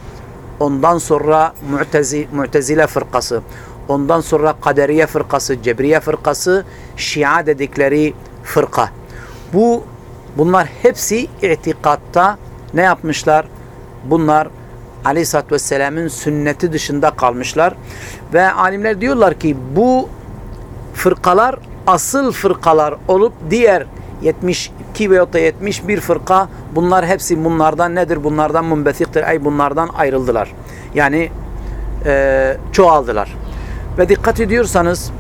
ondan sonra mu'tezi, mu'tezile fırkası, ondan sonra kaderiye fırkası, cebriye fırkası, şia dedikleri fırka. Bu bunlar hepsi itikatta ne yapmışlar? Bunlar Aleyhisselatü Vesselam'ın sünneti dışında kalmışlar. Ve alimler diyorlar ki bu fırkalar asıl fırkalar olup diğer 72 veya da 71 fırka bunlar hepsi bunlardan nedir? Bunlardan münbesiktir. Ay bunlardan ayrıldılar. Yani e, çoğaldılar. Ve dikkat ediyorsanız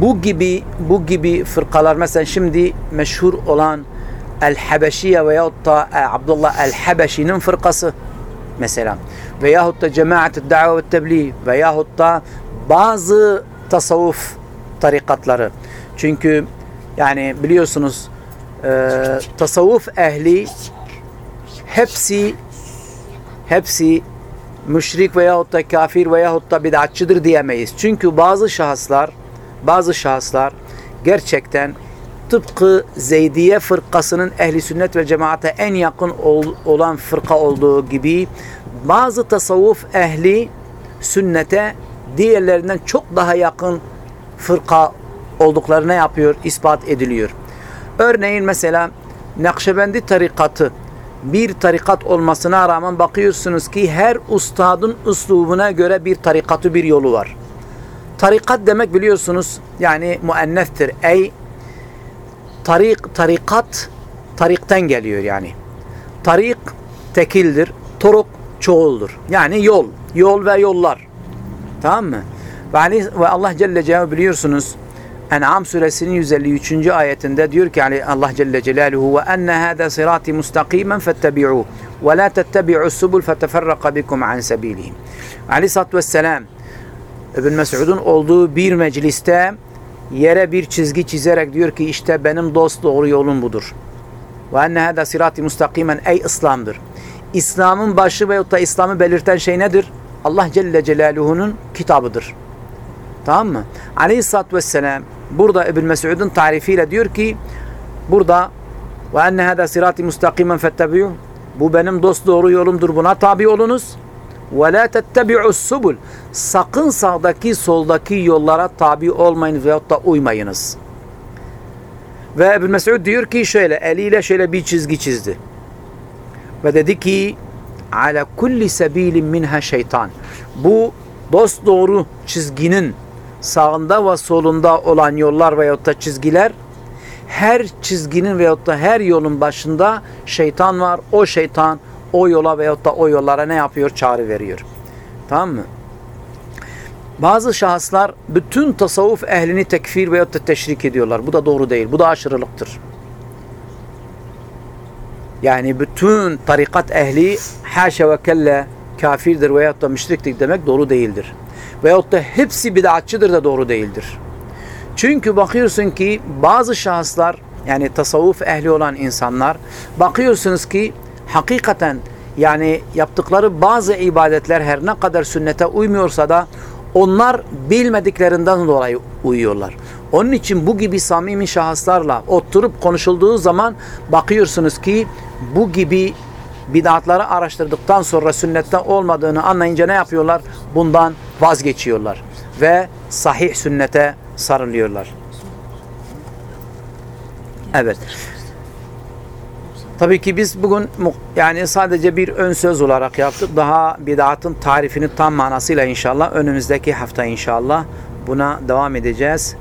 bu gibi bu gibi fırkalar mesela şimdi meşhur olan El Habeşiye veyahut da e, Abdullah El Habeşi'nin fırkası mesela veyahut da Cemaat-ı Da've ve Tebliğ veyahut da bazı tasavvuf tarikatları. Çünkü yani biliyorsunuz e, tasavvuf ehli hepsi hepsi müşrik veyahut da kafir veyahut da bid'atçıdır diyemeyiz. Çünkü bazı şahıslar bazı şahıslar gerçekten tıpkı Zeydiye fırkasının ehli sünnet ve cemaate en yakın ol- olan fırka olduğu gibi bazı tasavvuf ehli sünnete diğerlerinden çok daha yakın fırka olduklarına yapıyor, ispat ediliyor. Örneğin mesela Nakşibendi tarikatı bir tarikat olmasına rağmen bakıyorsunuz ki her ustadın üslubuna göre bir tarikatı bir yolu var. Tarikat demek biliyorsunuz yani muenneftir. Ey tarik, tarikat tarikten geliyor yani. Tarik tekildir. Toruk çoğuldur. Yani yol. Yol ve yollar. Tamam mı? Ve, Ali, ve Allah Celle Celaluhu biliyorsunuz En'am suresinin 153. ayetinde diyor ki yani Allah Celle Celaluhu ve enne hâdâ sirâti mustakimen fettebi'û ve lâ tettebi'û subul feteferraka bikum an sebîlihim. Aleyhisselatü Vesselam İbn Mesud'un olduğu bir mecliste yere bir çizgi çizerek diyor ki işte benim dost doğru yolum budur. Ve enne hâdâ sirâti mustakimen ey İslam'dır. İslam'ın başı veyahut da İslam'ı belirten şey nedir? Allah Celle Celaluhu'nun kitabıdır. Tamam mı? Aleyhisselatü Vesselam burada İbn Mesud'un tarifiyle diyor ki burada ve enne hâdâ sirâti mustakimen fettebi'û bu benim dost doğru yolumdur buna tabi olunuz. Ve la tettebi'us subul sakın sağdaki soldaki yollara tabi olmayın veyahut da uymayınız. Ve İbn Mesud diyor ki şöyle eliyle şöyle bir çizgi çizdi. Ve dedi ki ala kulli sebilin minha şeytan. Bu dost doğru çizginin sağında ve solunda olan yollar veyahut da çizgiler her çizginin veyahut da her yolun başında şeytan var. O şeytan o yola veyahut da o yollara ne yapıyor? Çağrı veriyor. Tamam mı? Bazı şahıslar bütün tasavvuf ehlini tekfir veyahut da teşrik ediyorlar. Bu da doğru değil. Bu da aşırılıktır. Yani bütün tarikat ehli haşa ve kelle kafirdir veyahut da müşriktir demek doğru değildir. Veyahut da hepsi bid'atçıdır da doğru değildir. Çünkü bakıyorsun ki bazı şahıslar yani tasavvuf ehli olan insanlar bakıyorsunuz ki hakikaten yani yaptıkları bazı ibadetler her ne kadar sünnete uymuyorsa da onlar bilmediklerinden dolayı uyuyorlar. Onun için bu gibi samimi şahıslarla oturup konuşulduğu zaman bakıyorsunuz ki bu gibi bid'atları araştırdıktan sonra sünnette olmadığını anlayınca ne yapıyorlar? Bundan vazgeçiyorlar ve sahih sünnete sarılıyorlar. Evet. Tabii ki biz bugün yani sadece bir ön söz olarak yaptık. Daha bid'atın tarifini tam manasıyla inşallah önümüzdeki hafta inşallah buna devam edeceğiz.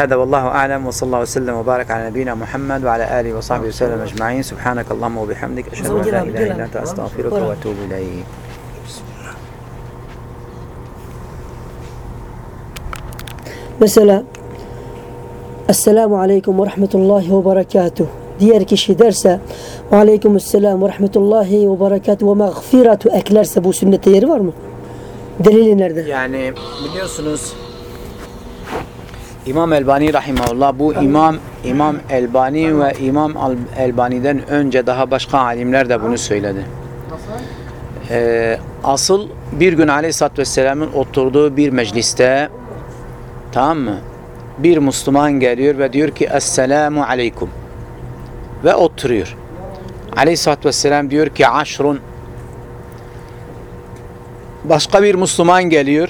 هذا والله أعلم وصلى الله وسلم وبارك على نبينا محمد وعلى آله وصحبه وسلم أجمعين سبحانك اللهم وبحمدك أشهد أن لا إله إلا أنت أستغفرك وأتوب إليك
Mesela Esselamu Aleyküm ve Rahmetullahi ve Berekatuhu diğer kişi derse Aleykümselam ve Rahmetullahi ve Berekatuhu ve mağfiratu eklerse bu sünnette yeri var mı? Delili nerede?
Yani biliyorsunuz İmam Elbani rahimahullah bu İmam İmam Elbani ve İmam Elbani'den önce daha başka alimler de bunu söyledi. Ee, asıl bir gün Aleyhisselatü Vesselam'ın oturduğu bir mecliste tamam mı? Bir Müslüman geliyor ve diyor ki Esselamu Aleyküm ve oturuyor. Aleyhisselatü Vesselam diyor ki aşrun Başka bir Müslüman geliyor.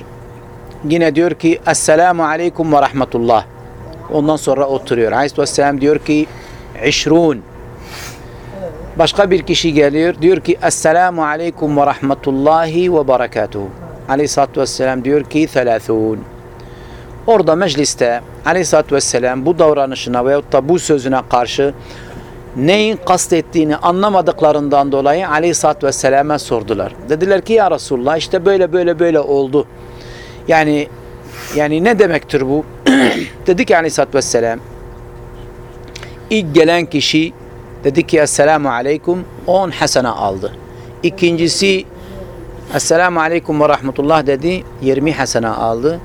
Yine diyor ki Esselamu Aleyküm ve Rahmetullah. Ondan sonra oturuyor. Aleyhisselam diyor ki İşrun. Başka bir kişi geliyor. Diyor ki Esselamu Aleyküm ve Rahmetullahi ve Berekatuhu. Aleyhisselatü Vesselam diyor ki Thelathun. Orada mecliste Aleyhisselatü Vesselam bu davranışına veyahut da bu sözüne karşı neyin kastettiğini anlamadıklarından dolayı aleyhissalatü vesselam'a sordular. Dediler ki ya Resulullah işte böyle böyle böyle oldu. Yani yani ne demektir bu? dedi ki aleyhissalatü vesselam ilk gelen kişi dedi ki Esselamu Aleyküm 10 hasene aldı. İkincisi Esselamu Aleyküm ve Rahmetullah dedi 20 hasene aldı.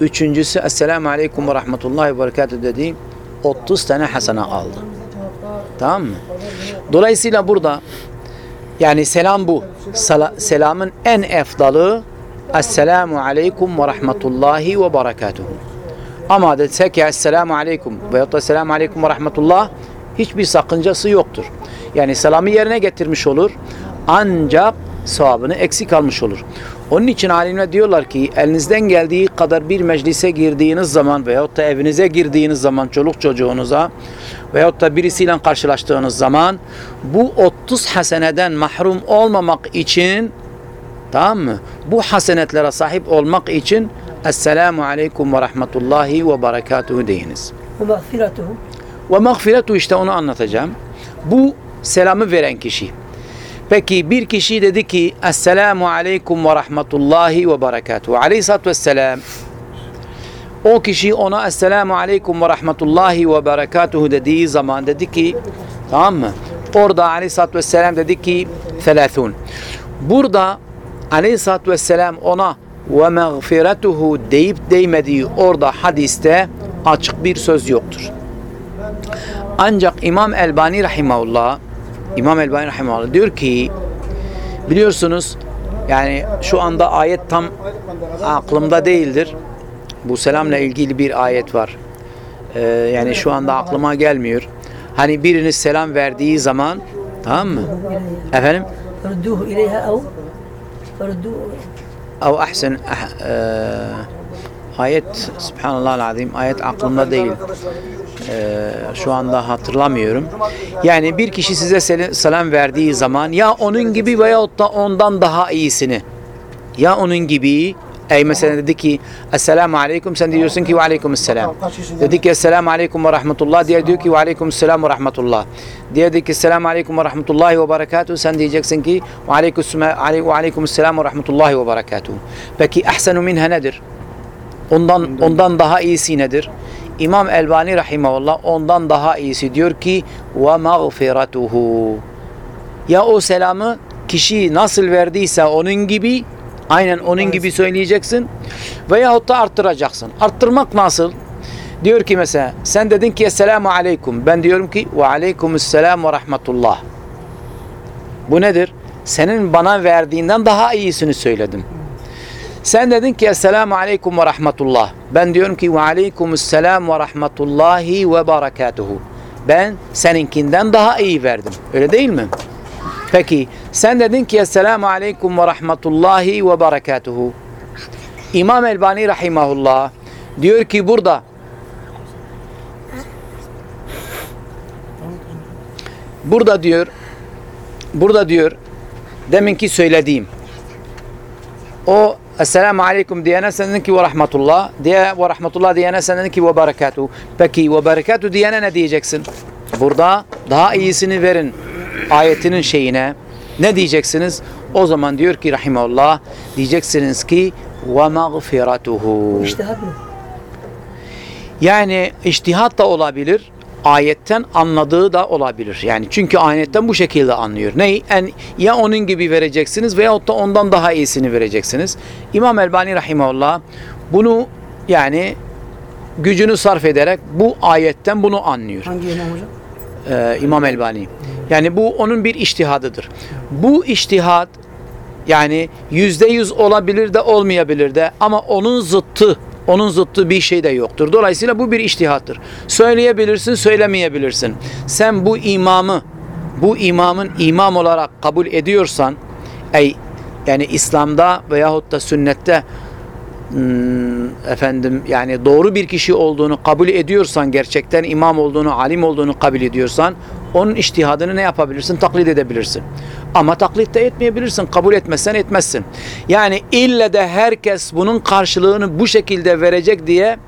Üçüncüsü Esselamu Aleyküm ve Rahmetullahi ve Berekatuhu dedi 30 tane hasene aldı. Tamam mı? Dolayısıyla burada yani selam bu. Selamın en efdalı Esselamu Aleyküm ve Rahmetullahi ve Berekatuhu. Ama desek ya Esselamu Aleyküm veyahut da Esselamu Aleyküm ve Rahmetullah hiçbir sakıncası yoktur. Yani selamı yerine getirmiş olur. Ancak sevabını eksik almış olur. Onun için alimler diyorlar ki elinizden geldiği kadar bir meclise girdiğiniz zaman veyahut da evinize girdiğiniz zaman çoluk çocuğunuza veyahut da birisiyle karşılaştığınız zaman bu 30 haseneden mahrum olmamak için tamam mı? Bu hasenetlere sahip olmak için Esselamu Aleyküm ve Rahmetullahi ve Berekatuhu deyiniz.
Ve mağfiretuhu.
Ve mağfiretuhu işte onu anlatacağım. Bu selamı veren kişi. Peki bir kişi dedi ki Esselamu Aleyküm ve Rahmetullahi ve Berekatuhu. Aleyhisselatü Vesselam o kişi ona Esselamu Aleyküm ve Rahmetullahi ve Berekatuhu dediği zaman dedi ki tamam mı? Orada Aleyhisselatü Vesselam dedi ki Thelathun. Burada Aleyhisselatü Vesselam ona ve mağfiretuhu deyip değmediği orada hadiste açık bir söz yoktur. Ancak İmam Elbani Rahimahullah İmam Elbani Rahimahullah diyor ki biliyorsunuz yani şu anda ayet tam aklımda değildir. Bu selamla ilgili bir ayet var. Ee, yani şu anda aklıma gelmiyor. Hani biriniz selam verdiği zaman tamam mı? Efendim?
Rudduhu ileyha ev rudduhu
ev ahsen eh, eh, ayet subhanallah'l azim ayet aklımda değil. Eee, şu anda hatırlamıyorum. Yani bir kişi size sel- selam verdiği zaman ya onun gibi veyahut da ondan daha iyisini ya onun gibi Ey mesela dedi ki Esselamu Aleyküm sen diyorsun ki ve Aleyküm Selam. Dedi ki Esselamu Aleyküm ve Rahmetullah. Diğer diyor ki ve Aleyküm ve Rahmetullah. Diğer diyor ki Esselamu Aleyküm ve Rahmetullahi ve Berekatuhu. Sen diyeceksin ki ve Aleyküm, Selam ve Rahmetullahi ve Berekatuhu. Peki ahsenu minha nedir? Ondan ondan daha iyisi nedir? İmam Elbani rahimahullah ondan daha iyisi diyor ki ve mağfiratuhu. Ya o selamı kişi nasıl verdiyse onun gibi aynen onun gibi söyleyeceksin veyahut da arttıracaksın. Arttırmak nasıl? Diyor ki mesela sen dedin ki Esselamu Aleyküm. Ben diyorum ki ve Aleykümüsselam ve Rahmetullah. Bu nedir? Senin bana verdiğinden daha iyisini söyledim. Sen dedin ki Esselamu Aleyküm ve Rahmetullah. Ben diyorum ki ve Aleykümüsselam ve Rahmetullahi ve Berekatuhu. Ben seninkinden daha iyi verdim. Öyle değil mi? Peki sen dedin ki Esselamu Aleyküm ve Rahmetullahi ve Berekatuhu. İmam Elbani Rahimahullah diyor ki burada burada diyor burada diyor deminki söylediğim o Esselamu aleyküm diyene sen dedin ki ve rahmetullah. Diye ve rahmetullah diyene sen ki ve berekatuhu. Peki ve berekatuhu diyene ne diyeceksin? Burada daha iyisini verin ayetinin şeyine. Ne diyeceksiniz? O zaman diyor ki rahimullah diyeceksiniz ki ve mağfiratuhu.
İçtihat mı?
Yani içtihat da olabilir. Ayetten anladığı da olabilir. Yani çünkü ayetten bu şekilde anlıyor. Ne? En, ya onun gibi vereceksiniz veyahut da ondan daha iyisini vereceksiniz. İmam Elbani Rahimahullah bunu yani gücünü sarf ederek bu ayetten bunu anlıyor.
Hangi imam hocam?
Ee, İmam Elbani. Yani bu onun bir iştihadıdır. Bu iştihad yani yüzde yüz olabilir de olmayabilir de ama onun zıttı onun zıttı bir şey de yoktur. Dolayısıyla bu bir iştihattır. Söyleyebilirsin, söylemeyebilirsin. Sen bu imamı, bu imamın imam olarak kabul ediyorsan, ey yani İslam'da veyahut da sünnette hmm, efendim yani doğru bir kişi olduğunu kabul ediyorsan gerçekten imam olduğunu, alim olduğunu kabul ediyorsan onun iştihadını ne yapabilirsin? Taklit edebilirsin. Ama taklit de etmeyebilirsin. Kabul etmezsen etmezsin. Yani ille de herkes bunun karşılığını bu şekilde verecek diye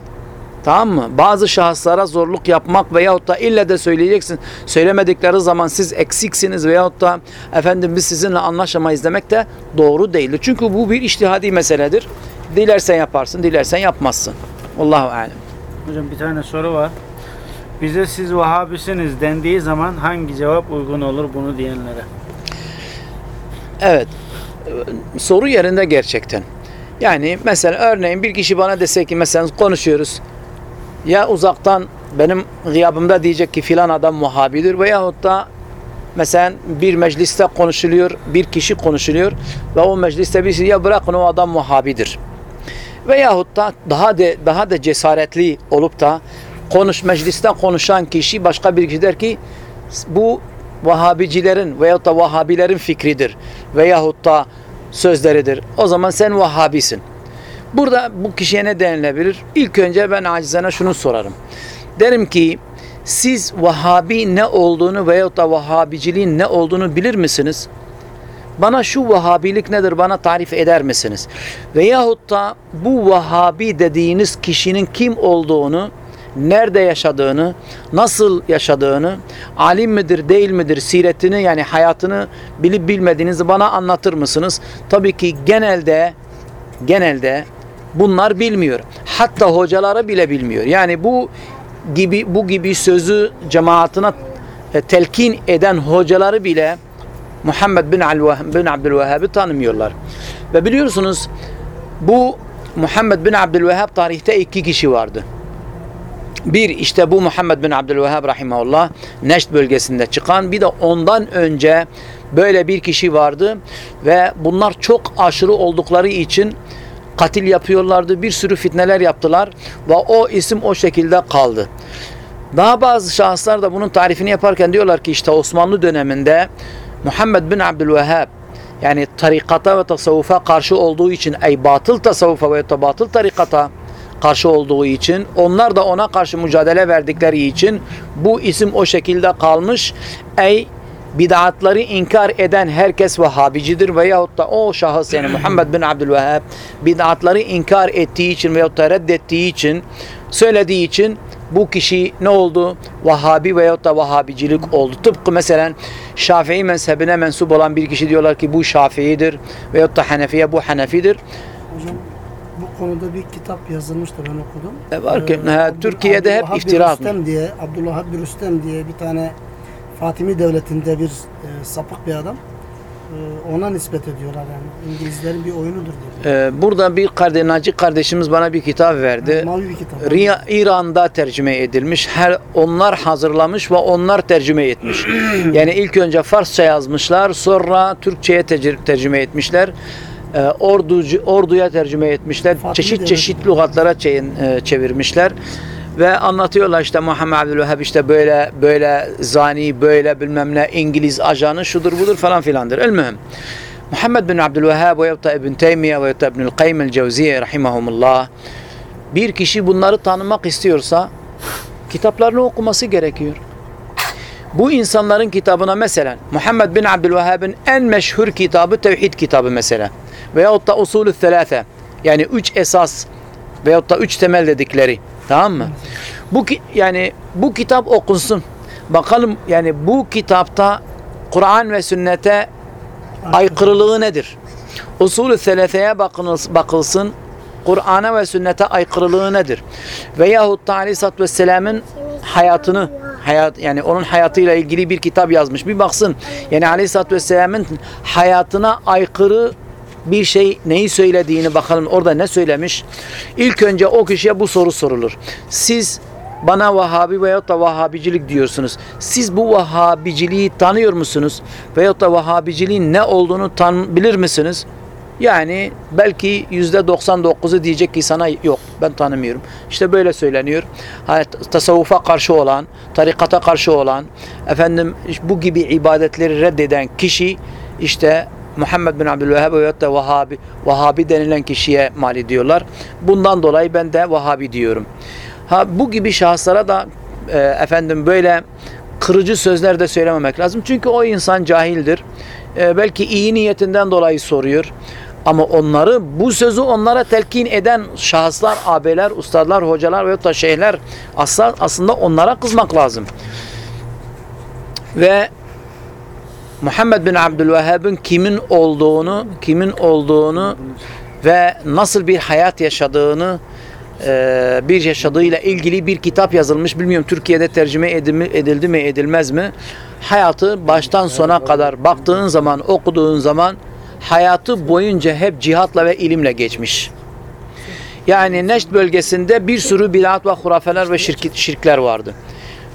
Tamam mı? Bazı şahıslara zorluk yapmak veyahut da ille de söyleyeceksin. Söylemedikleri zaman siz eksiksiniz veyahut da efendim biz sizinle anlaşamayız demek de doğru değildir. Çünkü bu bir iştihadi meseledir. Dilersen yaparsın, dilersen yapmazsın. Allahu alem.
Hocam bir tane soru var. Bize siz Vahabisiniz dendiği zaman hangi cevap uygun olur bunu diyenlere?
Evet. Soru yerinde gerçekten. Yani mesela örneğin bir kişi bana dese ki mesela konuşuyoruz. Ya uzaktan benim gıyabımda diyecek ki filan adam Vahabidir veyahut da mesela bir mecliste konuşuluyor, bir kişi konuşuluyor ve o mecliste birisi ya bırakın o adam Vahabidir. Veyahut da daha da daha da cesaretli olup da konuş mecliste konuşan kişi başka bir kişi der ki bu Vahabicilerin veyahut da Vahabilerin fikridir veyahut da sözleridir. O zaman sen Vahabisin. Burada bu kişiye ne denilebilir? İlk önce ben acizane şunu sorarım. Derim ki siz Vahabi ne olduğunu veyahut da Vahabiciliğin ne olduğunu bilir misiniz? Bana şu Vahabilik nedir bana tarif eder misiniz? Veyahut da bu Vahabi dediğiniz kişinin kim olduğunu, nerede yaşadığını, nasıl yaşadığını, alim midir, değil midir, siretini yani hayatını bilip bilmediğinizi bana anlatır mısınız? Tabii ki genelde genelde bunlar bilmiyor. Hatta hocaları bile bilmiyor. Yani bu gibi bu gibi sözü cemaatine telkin eden hocaları bile Muhammed bin, bin Abdülvehhab'ı tanımıyorlar. Ve biliyorsunuz bu Muhammed bin Abdülvehhab tarihte iki kişi vardı. Bir işte bu Muhammed bin Abdülvehhab rahimahullah Neşt bölgesinde çıkan bir de ondan önce böyle bir kişi vardı ve bunlar çok aşırı oldukları için katil yapıyorlardı. Bir sürü fitneler yaptılar ve o isim o şekilde kaldı. Daha bazı şahıslar da bunun tarifini yaparken diyorlar ki işte Osmanlı döneminde Muhammed bin Abdülvehhab yani tarikata ve tasavvufa karşı olduğu için ey batıl tasavvufa ve batıl tarikata karşı olduğu için onlar da ona karşı mücadele verdikleri için bu isim o şekilde kalmış. Ey bid'atları inkar eden herkes Vehhabicidir veyahut da o şahıs yani Muhammed bin Abdülvehhab bid'atları inkar ettiği için veyahut da reddettiği için söylediği için bu kişi ne oldu? Vahhabi veyahut da Vahhabicilik oldu. Tıpkı mesela Şafii mezhebine mensup olan bir kişi diyorlar ki bu Şafii'dir veyahut da Hanefiye bu Hanefi'dir.
Hocam bu konuda bir kitap yazılmıştı ben okudum.
E var ki,
Ee,
he, Türkiye'de hep
Abdülvahhab
iftira
Rüstem diye, Abdullah bir Rüstem diye bir tane Fatimi devletinde bir e, sapık bir adam. E, ona nispet ediyorlar yani. İngilizlerin bir oyunudur diyor.
Ee, burada bir kardinalci kardeşimiz bana bir kitap verdi.
Mavi bir kitap.
Riya- İran'da tercüme edilmiş. Her onlar hazırlamış ve onlar tercüme etmiş. yani ilk önce Farsça yazmışlar, sonra Türkçe'ye tercüme etmişler. Ee, orducu, orduya tercüme etmişler.
Fatih
çeşit
Devlet.
çeşit lügatlara çe- e, çevirmişler. Ve anlatıyorlar işte Muhammed Abdülvehhab işte böyle böyle zani böyle bilmem ne İngiliz ajanı şudur budur falan filandır. El mühim. Muhammed bin Abdülvehhab ve da İbn Teymiye ve da İbnül Kayyim el-Cevziye rahimahumullah bir kişi bunları tanımak istiyorsa kitaplarını okuması gerekiyor. Bu insanların kitabına mesela Muhammed bin Abdülvehhab'ın en meşhur kitabı Tevhid kitabı mesela. Veyahut da Usulü Thelâfe yani üç esas veyahut da üç temel dedikleri. Tamam mı? Bu yani bu kitap okunsun. Bakalım yani bu kitapta Kur'an ve sünnete aykırılığı nedir? Usulü selefeye bakılsın. Kur'an'a ve sünnete aykırılığı nedir? Veyahut da Aleyhisselatü Vesselam'ın hayatını hayat yani onun hayatıyla ilgili bir kitap yazmış. Bir baksın. Yani Aleyhisselatü Vesselam'ın hayatına aykırı bir şey neyi söylediğini bakalım orada ne söylemiş. İlk önce o kişiye bu soru sorulur. Siz bana Vahabi veyahut da Vahabicilik diyorsunuz. Siz bu Vahabiciliği tanıyor musunuz? Veyahut da Vahabiciliğin ne olduğunu tan bilir misiniz? Yani belki yüzde 99'u diyecek ki sana yok ben tanımıyorum. İşte böyle söyleniyor. Hani tasavvufa karşı olan, tarikata karşı olan, efendim bu gibi ibadetleri reddeden kişi işte Muhammed bin Abdülvehhab veyahut da Vahabi, Vahabi denilen kişiye mal ediyorlar. Bundan dolayı ben de Vahabi diyorum. Ha bu gibi şahıslara da e, efendim böyle kırıcı sözler de söylememek lazım. Çünkü o insan cahildir. E, belki iyi niyetinden dolayı soruyor. Ama onları bu sözü onlara telkin eden şahıslar, abiler, ustalar, hocalar ve da şeyhler aslında, onlara kızmak lazım. Ve Muhammed bin Abdülvehhab'ın kimin olduğunu, kimin olduğunu ve nasıl bir hayat yaşadığını e, bir yaşadığıyla ilgili bir kitap yazılmış. Bilmiyorum Türkiye'de tercüme edildi mi edilmez mi? Hayatı baştan sona kadar baktığın zaman, okuduğun zaman hayatı boyunca hep cihatla ve ilimle geçmiş. Yani Neşt bölgesinde bir sürü bidat ve hurafeler ve şirk, şirkler vardı.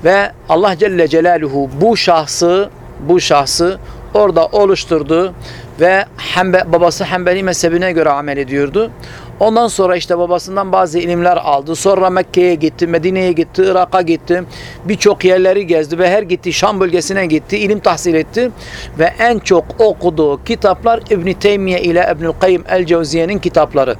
Ve Allah Celle Celaluhu bu şahsı bu şahsı orada oluşturdu ve Hanbe, babası Hanbeli mezhebine göre amel ediyordu. Ondan sonra işte babasından bazı ilimler aldı. Sonra Mekke'ye gitti, Medine'ye gitti, Irak'a gitti. Birçok yerleri gezdi ve her gitti Şam bölgesine gitti, ilim tahsil etti. Ve en çok okuduğu kitaplar İbn Teymiye ile İbnül Kayyim el-Cevziye'nin kitapları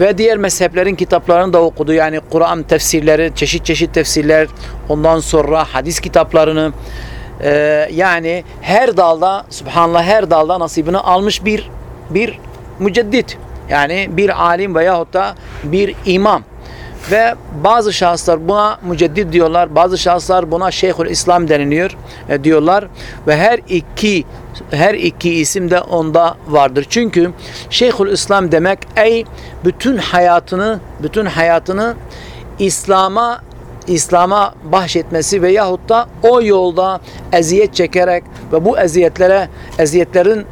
ve diğer mezheplerin kitaplarını da okudu. Yani Kur'an tefsirleri, çeşit çeşit tefsirler, ondan sonra hadis kitaplarını e, yani her dalda subhanallah her dalda nasibini almış bir bir müceddit. Yani bir alim veyahut da bir imam. Ve bazı şahıslar buna müceddit diyorlar. Bazı şahıslar buna Şeyhül İslam deniliyor e, diyorlar. Ve her iki her iki isim de onda vardır. Çünkü Şeyhül İslam demek ey bütün hayatını bütün hayatını İslam'a İslam'a bahşetmesi veyahut da o yolda eziyet çekerek ve bu eziyetlere eziyetlerin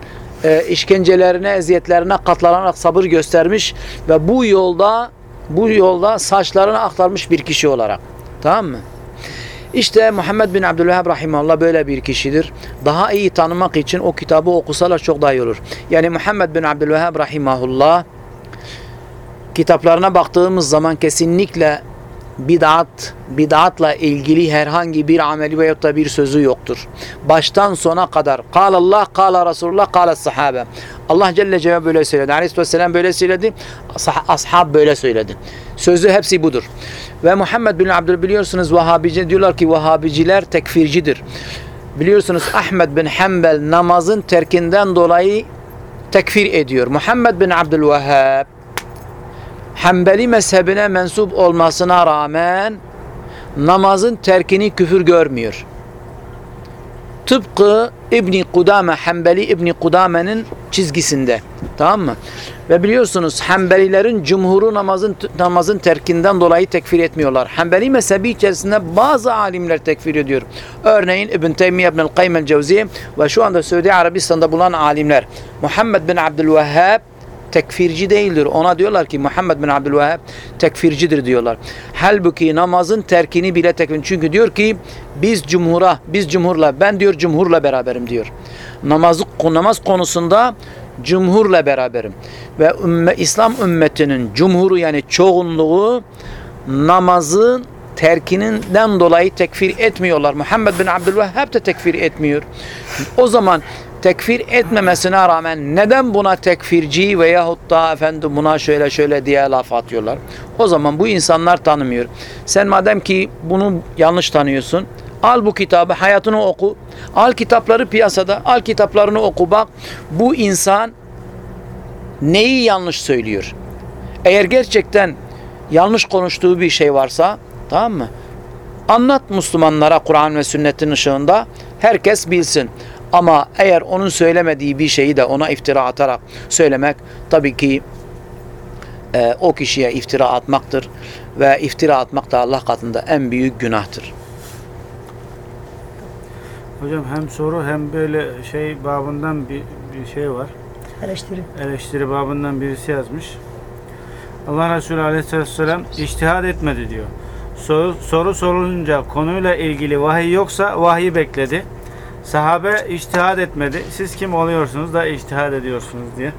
e, işkencelerine, eziyetlerine katlanarak sabır göstermiş ve bu yolda bu yolda saçlarını aktarmış bir kişi olarak. Tamam mı? İşte Muhammed bin Abdülvehhab rahimahullah böyle bir kişidir. Daha iyi tanımak için o kitabı okusalar çok daha iyi olur. Yani Muhammed bin Abdülvehhab rahimahullah kitaplarına baktığımız zaman kesinlikle bid'at, bid'atla ilgili herhangi bir ameli veyahut da bir sözü yoktur. Baştan sona kadar kal Allah, kal Resulullah, kal sahabe. Allah Celle Celaluhu böyle söyledi. Aleyhisselam böyle söyledi. Ashab böyle söyledi. Sözü hepsi budur. Ve Muhammed bin Abdül biliyorsunuz Vahabici diyorlar ki Vahabiciler tekfircidir. Biliyorsunuz Ahmed bin Hanbel namazın terkinden dolayı tekfir ediyor. Muhammed bin Abdülvehhab Hanbeli mezhebine mensup olmasına rağmen namazın terkini küfür görmüyor. Tıpkı İbni Kudame, Hanbeli İbni Kudame'nin çizgisinde. Tamam mı? Ve biliyorsunuz Hanbelilerin cumhuru namazın namazın terkinden dolayı tekfir etmiyorlar. Hanbeli mezhebi içerisinde bazı alimler tekfir ediyor. Örneğin İbn Teymiye İbn Kayyim el-Cevziye ve şu anda Suudi Arabistan'da bulunan alimler. Muhammed bin Abdülvehhab tekfirci değildir. Ona diyorlar ki Muhammed bin Abdülvehhab tekfircidir diyorlar. Halbuki namazın terkini bile tekfir. Çünkü diyor ki biz cumhura, biz cumhurla, ben diyor cumhurla beraberim diyor. Namazı, namaz konusunda cumhurla beraberim. Ve ümme, İslam ümmetinin cumhuru yani çoğunluğu namazın terkininden dolayı tekfir etmiyorlar. Muhammed bin Abdülvehhab da tekfir etmiyor. O zaman tekfir etmemesine rağmen neden buna tekfirci veyahut da efendim buna şöyle şöyle diye laf atıyorlar? O zaman bu insanlar tanımıyor. Sen madem ki bunu yanlış tanıyorsun, al bu kitabı, hayatını oku. Al kitapları piyasada, al kitaplarını oku bak. Bu insan neyi yanlış söylüyor? Eğer gerçekten yanlış konuştuğu bir şey varsa, tamam mı? Anlat Müslümanlara Kur'an ve sünnetin ışığında herkes bilsin. Ama eğer onun söylemediği bir şeyi de ona iftira atarak söylemek tabii ki e, o kişiye iftira atmaktır. Ve iftira atmak da Allah katında en büyük günahtır.
Hocam hem soru hem böyle şey babından bir, bir şey var.
Eleştiri.
Eleştiri babından birisi yazmış. Allah Resulü Aleyhisselatü Vesselam iştihad etmedi diyor. Soru, soru sorulunca konuyla ilgili vahiy yoksa vahiy bekledi. Sahabe iştihad etmedi. Siz kim oluyorsunuz da iştihad ediyorsunuz diye.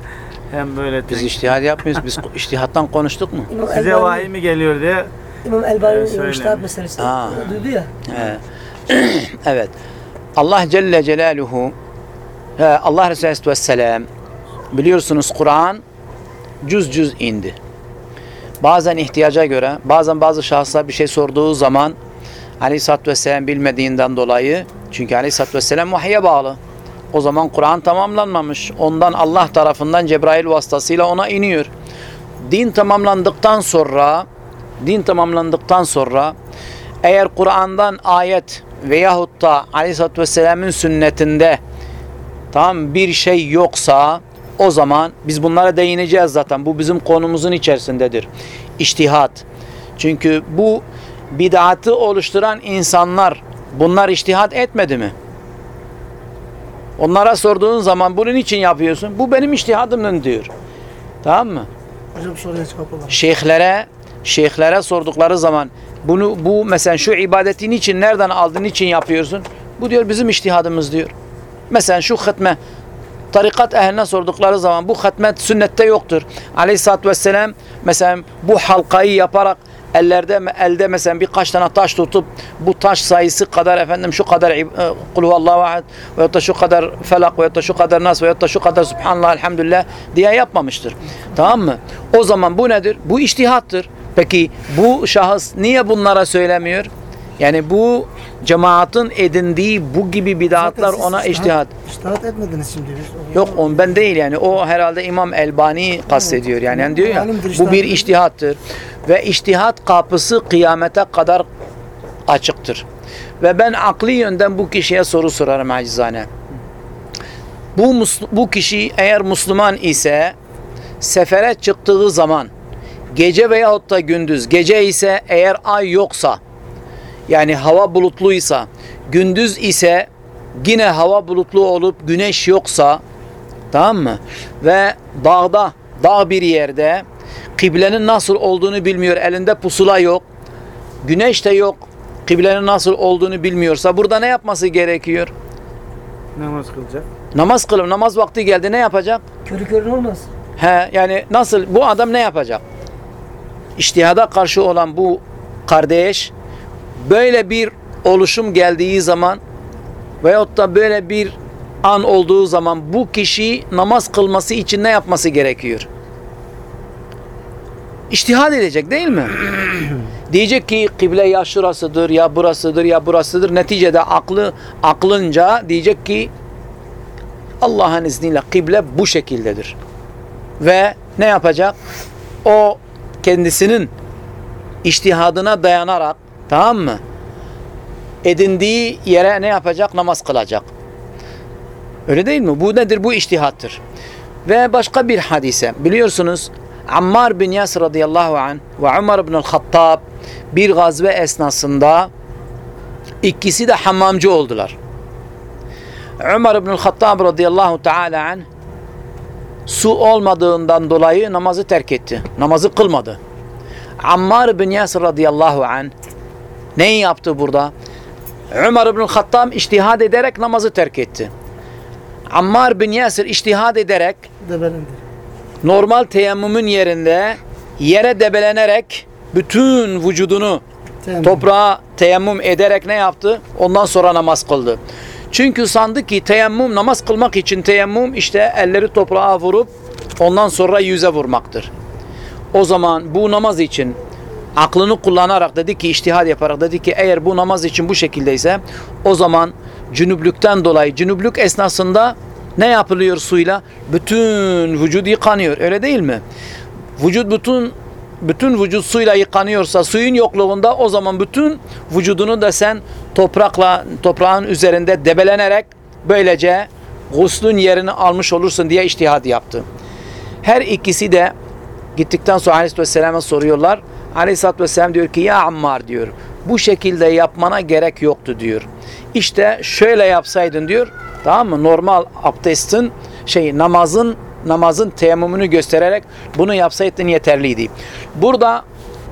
Hem böyle
Biz
direkt-
iştihad yapmıyoruz. Biz iştihattan konuştuk mu?
İmam
size
Elbani-
vahiy mi geliyor diye
İmam Elbani'nin
söyle.
iştahat meselesi
Aa.
duydu ya.
Evet. evet. Allah Celle Celaluhu e, Allah Resulü Aleyhisselatü Vesselam biliyorsunuz Kur'an cüz cüz indi. Bazen ihtiyaca göre, bazen bazı şahıslar bir şey sorduğu zaman Aleyhisselatü Vesselam bilmediğinden dolayı çünkü Aleyhisselatü Vesselam vahye bağlı. o zaman Kur'an tamamlanmamış. Ondan Allah tarafından Cebrail vasıtasıyla ona iniyor. Din tamamlandıktan sonra din tamamlandıktan sonra eğer Kur'an'dan ayet veyahut da Aleyhisselatü Vesselam'ın sünnetinde tam bir şey yoksa o zaman biz bunlara değineceğiz zaten. Bu bizim konumuzun içerisindedir. İçtihat. Çünkü bu bid'atı oluşturan insanlar bunlar içtihat etmedi mi? Onlara sorduğun zaman bunun için yapıyorsun. Bu benim içtihadımın diyor. Tamam mı?
Hocam soruya cevap olarak.
Şeyhlere şeyhlere sordukları zaman bunu bu mesela şu ibadeti niçin nereden aldın niçin yapıyorsun? Bu diyor bizim içtihadımız diyor. Mesela şu hatme tarikat ehline sordukları zaman bu hatme sünnette yoktur. Aleyhisselatü Vesselam mesela bu halkayı yaparak ellerde elde mesela birkaç tane taş tutup bu taş sayısı kadar efendim şu kadar e, kul huvallahu ahad ve da şu kadar felak ve da şu kadar nas ve da şu kadar subhanallah elhamdülillah diye yapmamıştır. Tamam mı? O zaman bu nedir? Bu içtihattır. Peki bu şahıs niye bunlara söylemiyor? Yani bu cemaatin edindiği bu gibi bidatlar
Zaten siz
ona
içtihat.
İçtihat
etmediniz şimdi. Biz.
Yok on ben değil yani. O herhalde İmam Elbani kastediyor yani. yani diyor ya bu bir iştihattır. Ve iştihat kapısı kıyamete kadar açıktır. Ve ben akli yönden bu kişiye soru sorarım acizane. Bu, bu kişi eğer Müslüman ise sefere çıktığı zaman gece veyahut da gündüz gece ise eğer ay yoksa yani hava bulutluysa gündüz ise yine hava bulutlu olup güneş yoksa tamam mı? Ve dağda dağ bir yerde kıblenin nasıl olduğunu bilmiyor. Elinde pusula yok. Güneş de yok. Kıblenin nasıl olduğunu bilmiyorsa burada ne yapması gerekiyor?
Namaz kılacak.
Namaz kılıp namaz vakti geldi ne yapacak?
Körü körün olmaz.
He, yani nasıl bu adam ne yapacak? İçtihada karşı olan bu kardeş böyle bir oluşum geldiği zaman veyahut da böyle bir an olduğu zaman bu kişi namaz kılması için ne yapması gerekiyor? İçtihad edecek değil mi? Diyecek ki kıble ya şurasıdır ya burasıdır ya burasıdır. Neticede aklı aklınca diyecek ki Allah'ın izniyle kıble bu şekildedir ve ne yapacak? O kendisinin iştihadına dayanarak tamam mı? Edindiği yere ne yapacak? Namaz kılacak. Öyle değil mi? Bu nedir? Bu iştihattır. Ve başka bir hadise. Biliyorsunuz Ammar bin Yasir radıyallahu anh ve Umar bin el-Hattab bir gazve esnasında ikisi de hammamcı oldular. Umar bin el-Hattab radıyallahu teala anh su olmadığından dolayı namazı terk etti. Namazı kılmadı. Ammar bin Yasir radıyallahu an neyi yaptı burada? Ömer bin Hattab iştihad ederek namazı terk etti. Ammar bin Yasir iştihad ederek
Debelendi.
normal teyemmümün yerinde yere debelenerek bütün vücudunu
Teyemmüm.
toprağa teyemmüm ederek ne yaptı? Ondan sonra namaz kıldı. Çünkü sandı ki teyemmüm namaz kılmak için teyemmüm işte elleri toprağa vurup ondan sonra yüze vurmaktır. O zaman bu namaz için aklını kullanarak dedi ki iştihad yaparak dedi ki eğer bu namaz için bu şekildeyse o zaman cünüplükten dolayı cünüplük esnasında ne yapılıyor suyla? Bütün vücut yıkanıyor öyle değil mi? Vücut bütün bütün vücut suyla yıkanıyorsa suyun yokluğunda o zaman bütün vücudunu da sen toprakla toprağın üzerinde debelenerek böylece guslün yerini almış olursun diye iştihad yaptı. Her ikisi de gittikten sonra Aleyhisselatü Vesselam'a soruyorlar. Aleyhisselatü Vesselam diyor ki ya Ammar diyor bu şekilde yapmana gerek yoktu diyor. İşte şöyle yapsaydın diyor tamam mı normal abdestin şey namazın namazın teyemmümünü göstererek bunu yapsaydın yeterliydi. Burada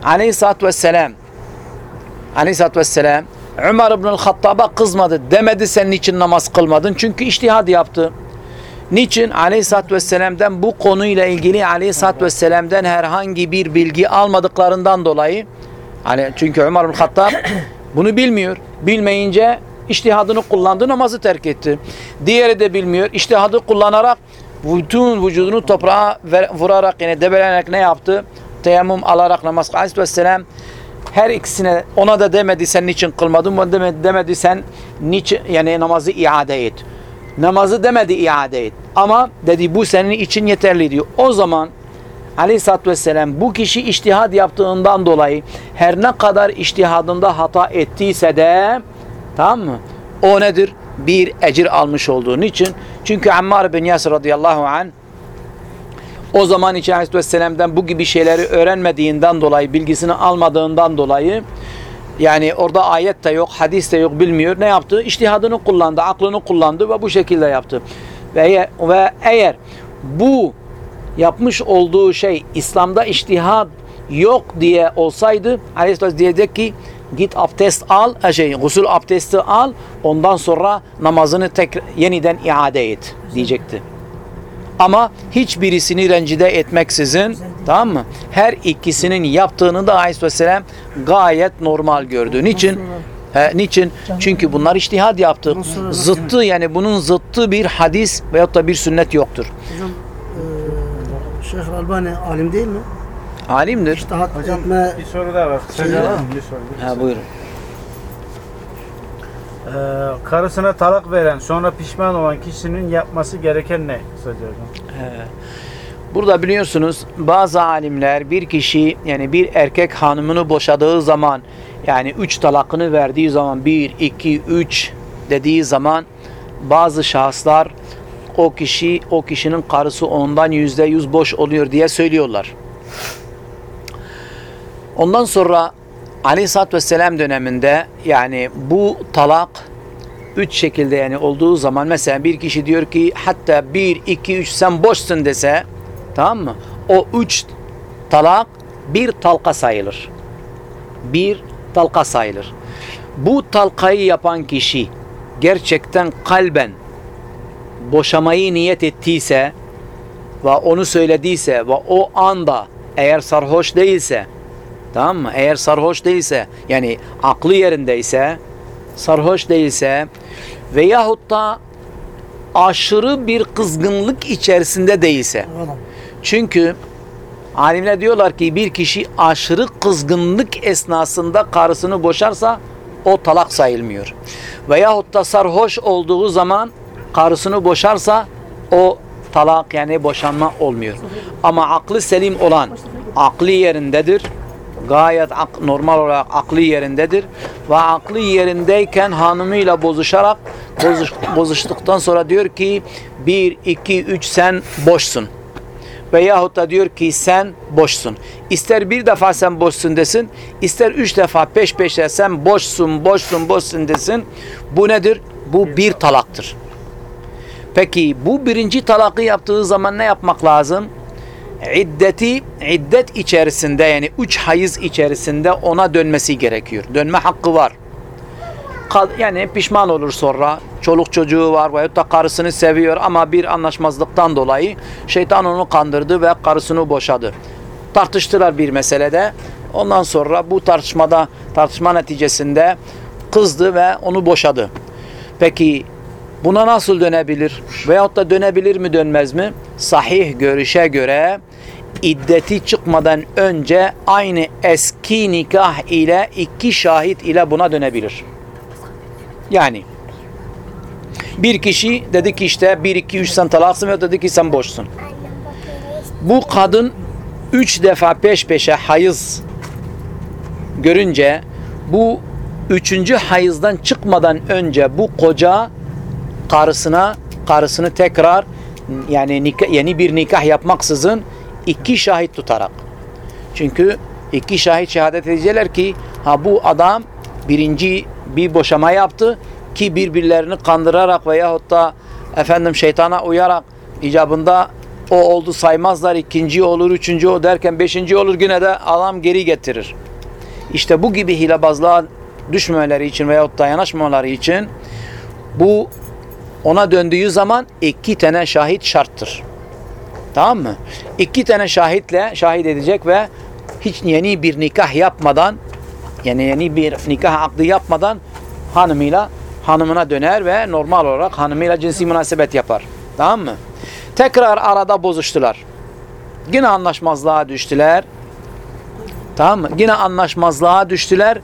Aleyhisselatü Vesselam Aleyhisselatü Vesselam Ömer İbnül Hattab'a kızmadı. Demedi sen niçin namaz kılmadın? Çünkü iştihad yaptı. Niçin? Aleyhisselatü Vesselam'dan bu konuyla ilgili Aleyhisselatü Vesselam'dan herhangi bir bilgi almadıklarından dolayı hani çünkü Ömer bin Hattab bunu bilmiyor. Bilmeyince iştihadını kullandı, namazı terk etti. Diğeri de bilmiyor. İştihadı kullanarak bütün vücudunu toprağa vurarak yine debelenerek ne yaptı? Teyemmüm alarak namaz kıldı. Aleyhisselatü Vesselam her ikisine ona da demedi sen niçin kılmadın, ona demedi, demedi sen niçin yani namazı iade et. Namazı demedi iade et. Ama dedi bu senin için yeterli diyor. O zaman Aleyhisselatü Vesselam bu kişi iştihad yaptığından dolayı her ne kadar iştihadında hata ettiyse de tamam mı? O nedir? Bir ecir almış olduğu için. Çünkü Ammar bin Yasir radıyallahu anh o zaman için Aleyhisselam'dan bu gibi şeyleri öğrenmediğinden dolayı, bilgisini almadığından dolayı yani orada ayet de yok, hadis de yok, bilmiyor. Ne yaptı? İçtihadını kullandı, aklını kullandı ve bu şekilde yaptı. Ve, eğer- ve eğer bu yapmış olduğu şey İslam'da içtihad yok diye olsaydı Aleyhisselam diyecek ki git abdest al, e, şey, gusül abdesti al, ondan sonra namazını tekrar yeniden iade et diyecekti. Ama hiçbirisini rencide etmeksizin tamam mı? Her ikisinin yaptığını da Aleyhisselam gayet normal gördüğü. Niçin? He, niçin? Çünkü bunlar iştihad yaptı. Zıttı yani bunun zıttı bir hadis veyahut da bir sünnet yoktur.
Hocam e, Şeyh Albani alim değil mi?
Alimdir.
İçtihat
Hocam
etme
bir soru daha var. Kısaca alalım mı? bir soru.
Ha, buyurun.
Ee, karısına talak veren sonra pişman olan kişinin yapması gereken ne? Kısaca.
Burada biliyorsunuz bazı alimler bir kişi yani bir erkek hanımını boşadığı zaman yani üç talakını verdiği zaman bir, iki, üç dediği zaman bazı şahıslar o kişi o kişinin karısı ondan yüzde yüz boş oluyor diye söylüyorlar. Ondan sonra Aleyhisselatü Vesselam döneminde yani bu talak üç şekilde yani olduğu zaman mesela bir kişi diyor ki hatta bir, iki, üç sen boşsun dese tamam mı? O üç talak bir talka sayılır. Bir talka sayılır. Bu talkayı yapan kişi gerçekten kalben boşamayı niyet ettiyse ve onu söylediyse ve o anda eğer sarhoş değilse tamam mı? Eğer sarhoş değilse yani aklı yerindeyse sarhoş değilse veyahut da aşırı bir kızgınlık içerisinde değilse çünkü alimler diyorlar ki bir kişi aşırı kızgınlık esnasında karısını boşarsa o talak sayılmıyor. Veyahut da sarhoş olduğu zaman karısını boşarsa o talak yani boşanma olmuyor. Ama aklı selim olan aklı yerindedir. Gayet ak- normal olarak aklı yerindedir. Ve aklı yerindeyken hanımıyla bozuşarak bozuş, bozuştuktan sonra diyor ki 1, 2, 3 sen boşsun. Veyahut da diyor ki sen boşsun. İster bir defa sen boşsun desin, ister üç defa peş peşe sen boşsun, boşsun, boşsun desin. Bu nedir? Bu bir talaktır. Peki bu birinci talakı yaptığı zaman ne yapmak lazım? İddeti, iddet içerisinde yani üç hayız içerisinde ona dönmesi gerekiyor. Dönme hakkı var. Yani pişman olur sonra. Çoluk çocuğu var veyahut da karısını seviyor ama bir anlaşmazlıktan dolayı şeytan onu kandırdı ve karısını boşadı. Tartıştılar bir meselede. Ondan sonra bu tartışmada tartışma neticesinde kızdı ve onu boşadı. Peki buna nasıl dönebilir? Veyahut da dönebilir mi dönmez mi? Sahih görüşe göre iddeti çıkmadan önce aynı eski nikah ile iki şahit ile buna dönebilir. Yani bir kişi dedi ki işte 1 2 3 sen talaksın ve dedi ki sen boşsun. Bu kadın üç defa peş peşe hayız görünce bu üçüncü hayızdan çıkmadan önce bu koca karısına karısını tekrar yani nikah, yeni bir nikah yapmaksızın iki şahit tutarak. Çünkü iki şahit şehadet edecekler ki ha bu adam birinci bir boşama yaptı ki birbirlerini kandırarak veyahut da efendim şeytana uyarak icabında o oldu saymazlar ikinci olur üçüncü o derken beşinci olur yine de adam geri getirir. İşte bu gibi hilebazlığa düşmemeleri için veyahut da yanaşmamaları için bu ona döndüğü zaman iki tane şahit şarttır. Tamam mı? İki tane şahitle şahit edecek ve hiç yeni bir nikah yapmadan yani yeni bir nikah akdı yapmadan hanımıyla hanımına döner ve normal olarak hanımıyla cinsi münasebet yapar. Tamam mı? Tekrar arada bozuştular. Yine anlaşmazlığa düştüler. Tamam mı? Yine anlaşmazlığa düştüler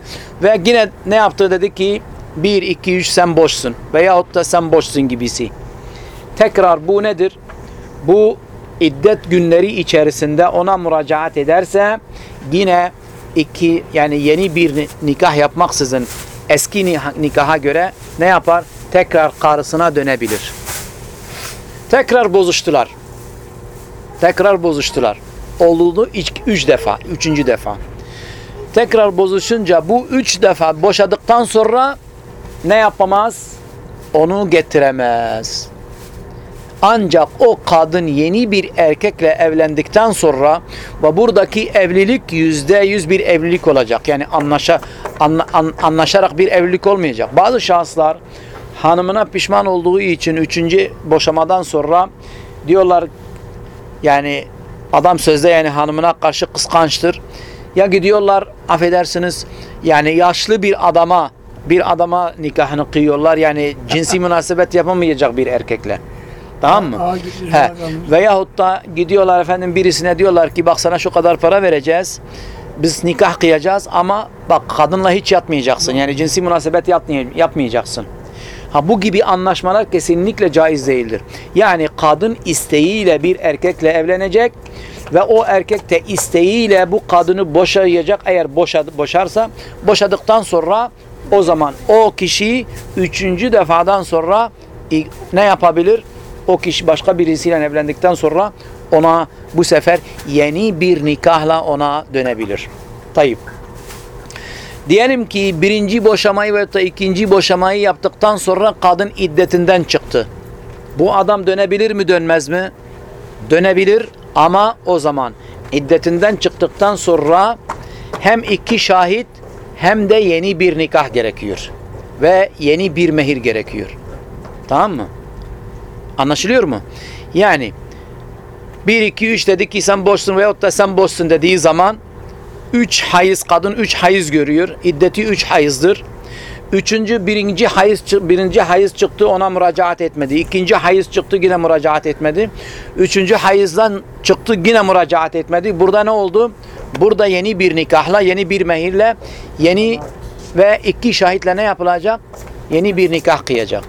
ve yine ne yaptı dedi ki 1 2 3 sen boşsun veyahut da sen boşsun gibisi. tekrar bu nedir? Bu iddet günleri içerisinde ona müracaat ederse yine iki yani yeni bir ni- nikah yapmaksızın eski ni- nikaha göre ne yapar? Tekrar karısına dönebilir. Tekrar bozuştular. Tekrar bozuştular. Oldu üç, üç defa, üçüncü defa. Tekrar bozuşunca bu üç defa boşadıktan sonra ne yapamaz? Onu getiremez. Ancak o kadın yeni bir erkekle evlendikten sonra ve buradaki evlilik yüzde yüz bir evlilik olacak. Yani anlaşa, anla- an- anlaşarak bir evlilik olmayacak. Bazı şahıslar hanımına pişman olduğu için üçüncü boşamadan sonra diyorlar yani adam sözde yani hanımına karşı kıskançtır. Ya gidiyorlar affedersiniz yani yaşlı bir adama bir adama nikahını kıyıyorlar yani cinsi münasebet yapamayacak bir erkekle. Tamam mı? He. Veyahut da gidiyorlar efendim birisine diyorlar ki bak sana şu kadar para vereceğiz. Biz nikah kıyacağız ama bak kadınla hiç yatmayacaksın. Yani cinsi münasebet yapmayacaksın. Ha bu gibi anlaşmalar kesinlikle caiz değildir. Yani kadın isteğiyle bir erkekle evlenecek ve o erkek de isteğiyle bu kadını boşayacak. Eğer boşadı, boşarsa boşadıktan sonra o zaman o kişi üçüncü defadan sonra ne yapabilir? O kişi başka birisiyle evlendikten sonra ona bu sefer yeni bir nikahla ona dönebilir. Tayyip. Diyelim ki birinci boşamayı ve ikinci boşamayı yaptıktan sonra kadın iddetinden çıktı. Bu adam dönebilir mi dönmez mi? Dönebilir ama o zaman iddetinden çıktıktan sonra hem iki şahit hem de yeni bir nikah gerekiyor. Ve yeni bir mehir gerekiyor. Tamam mı? Anlaşılıyor mu? Yani 1 2 3 dedik ki sen boşsun veyahut da sen boşsun dediği zaman 3 hayız kadın 3 hayız görüyor. İddeti 3 hayızdır. Üçüncü birinci hayız birinci hayız çıktı ona müracaat etmedi. İkinci hayız çıktı yine müracaat etmedi. Üçüncü hayızdan çıktı yine müracaat etmedi. Burada ne oldu? Burada yeni bir nikahla, yeni bir mehirle, yeni ve iki şahitle ne yapılacak? Yeni bir nikah kıyacak.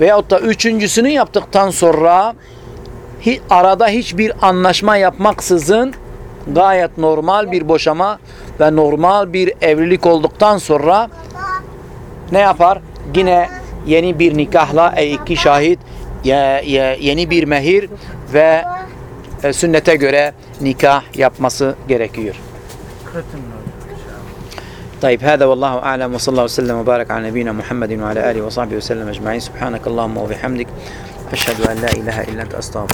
Veyahut da üçüncüsünü yaptıktan sonra arada hiçbir anlaşma yapmaksızın gayet normal bir boşama ve normal bir evlilik olduktan sonra ne yapar? Yine yeni bir nikahla e, iki şahit yeni bir mehir ve e, sünnete göre nikah yapması gerekiyor. طيب هذا والله أعلم وصلى الله وسلم وبارك على نبينا محمد وعلى آله وصحبه وسلم أجمعين. سبحانك اللهم وبحمدك أشهد أن لا إله إلا أنت أستغفرك.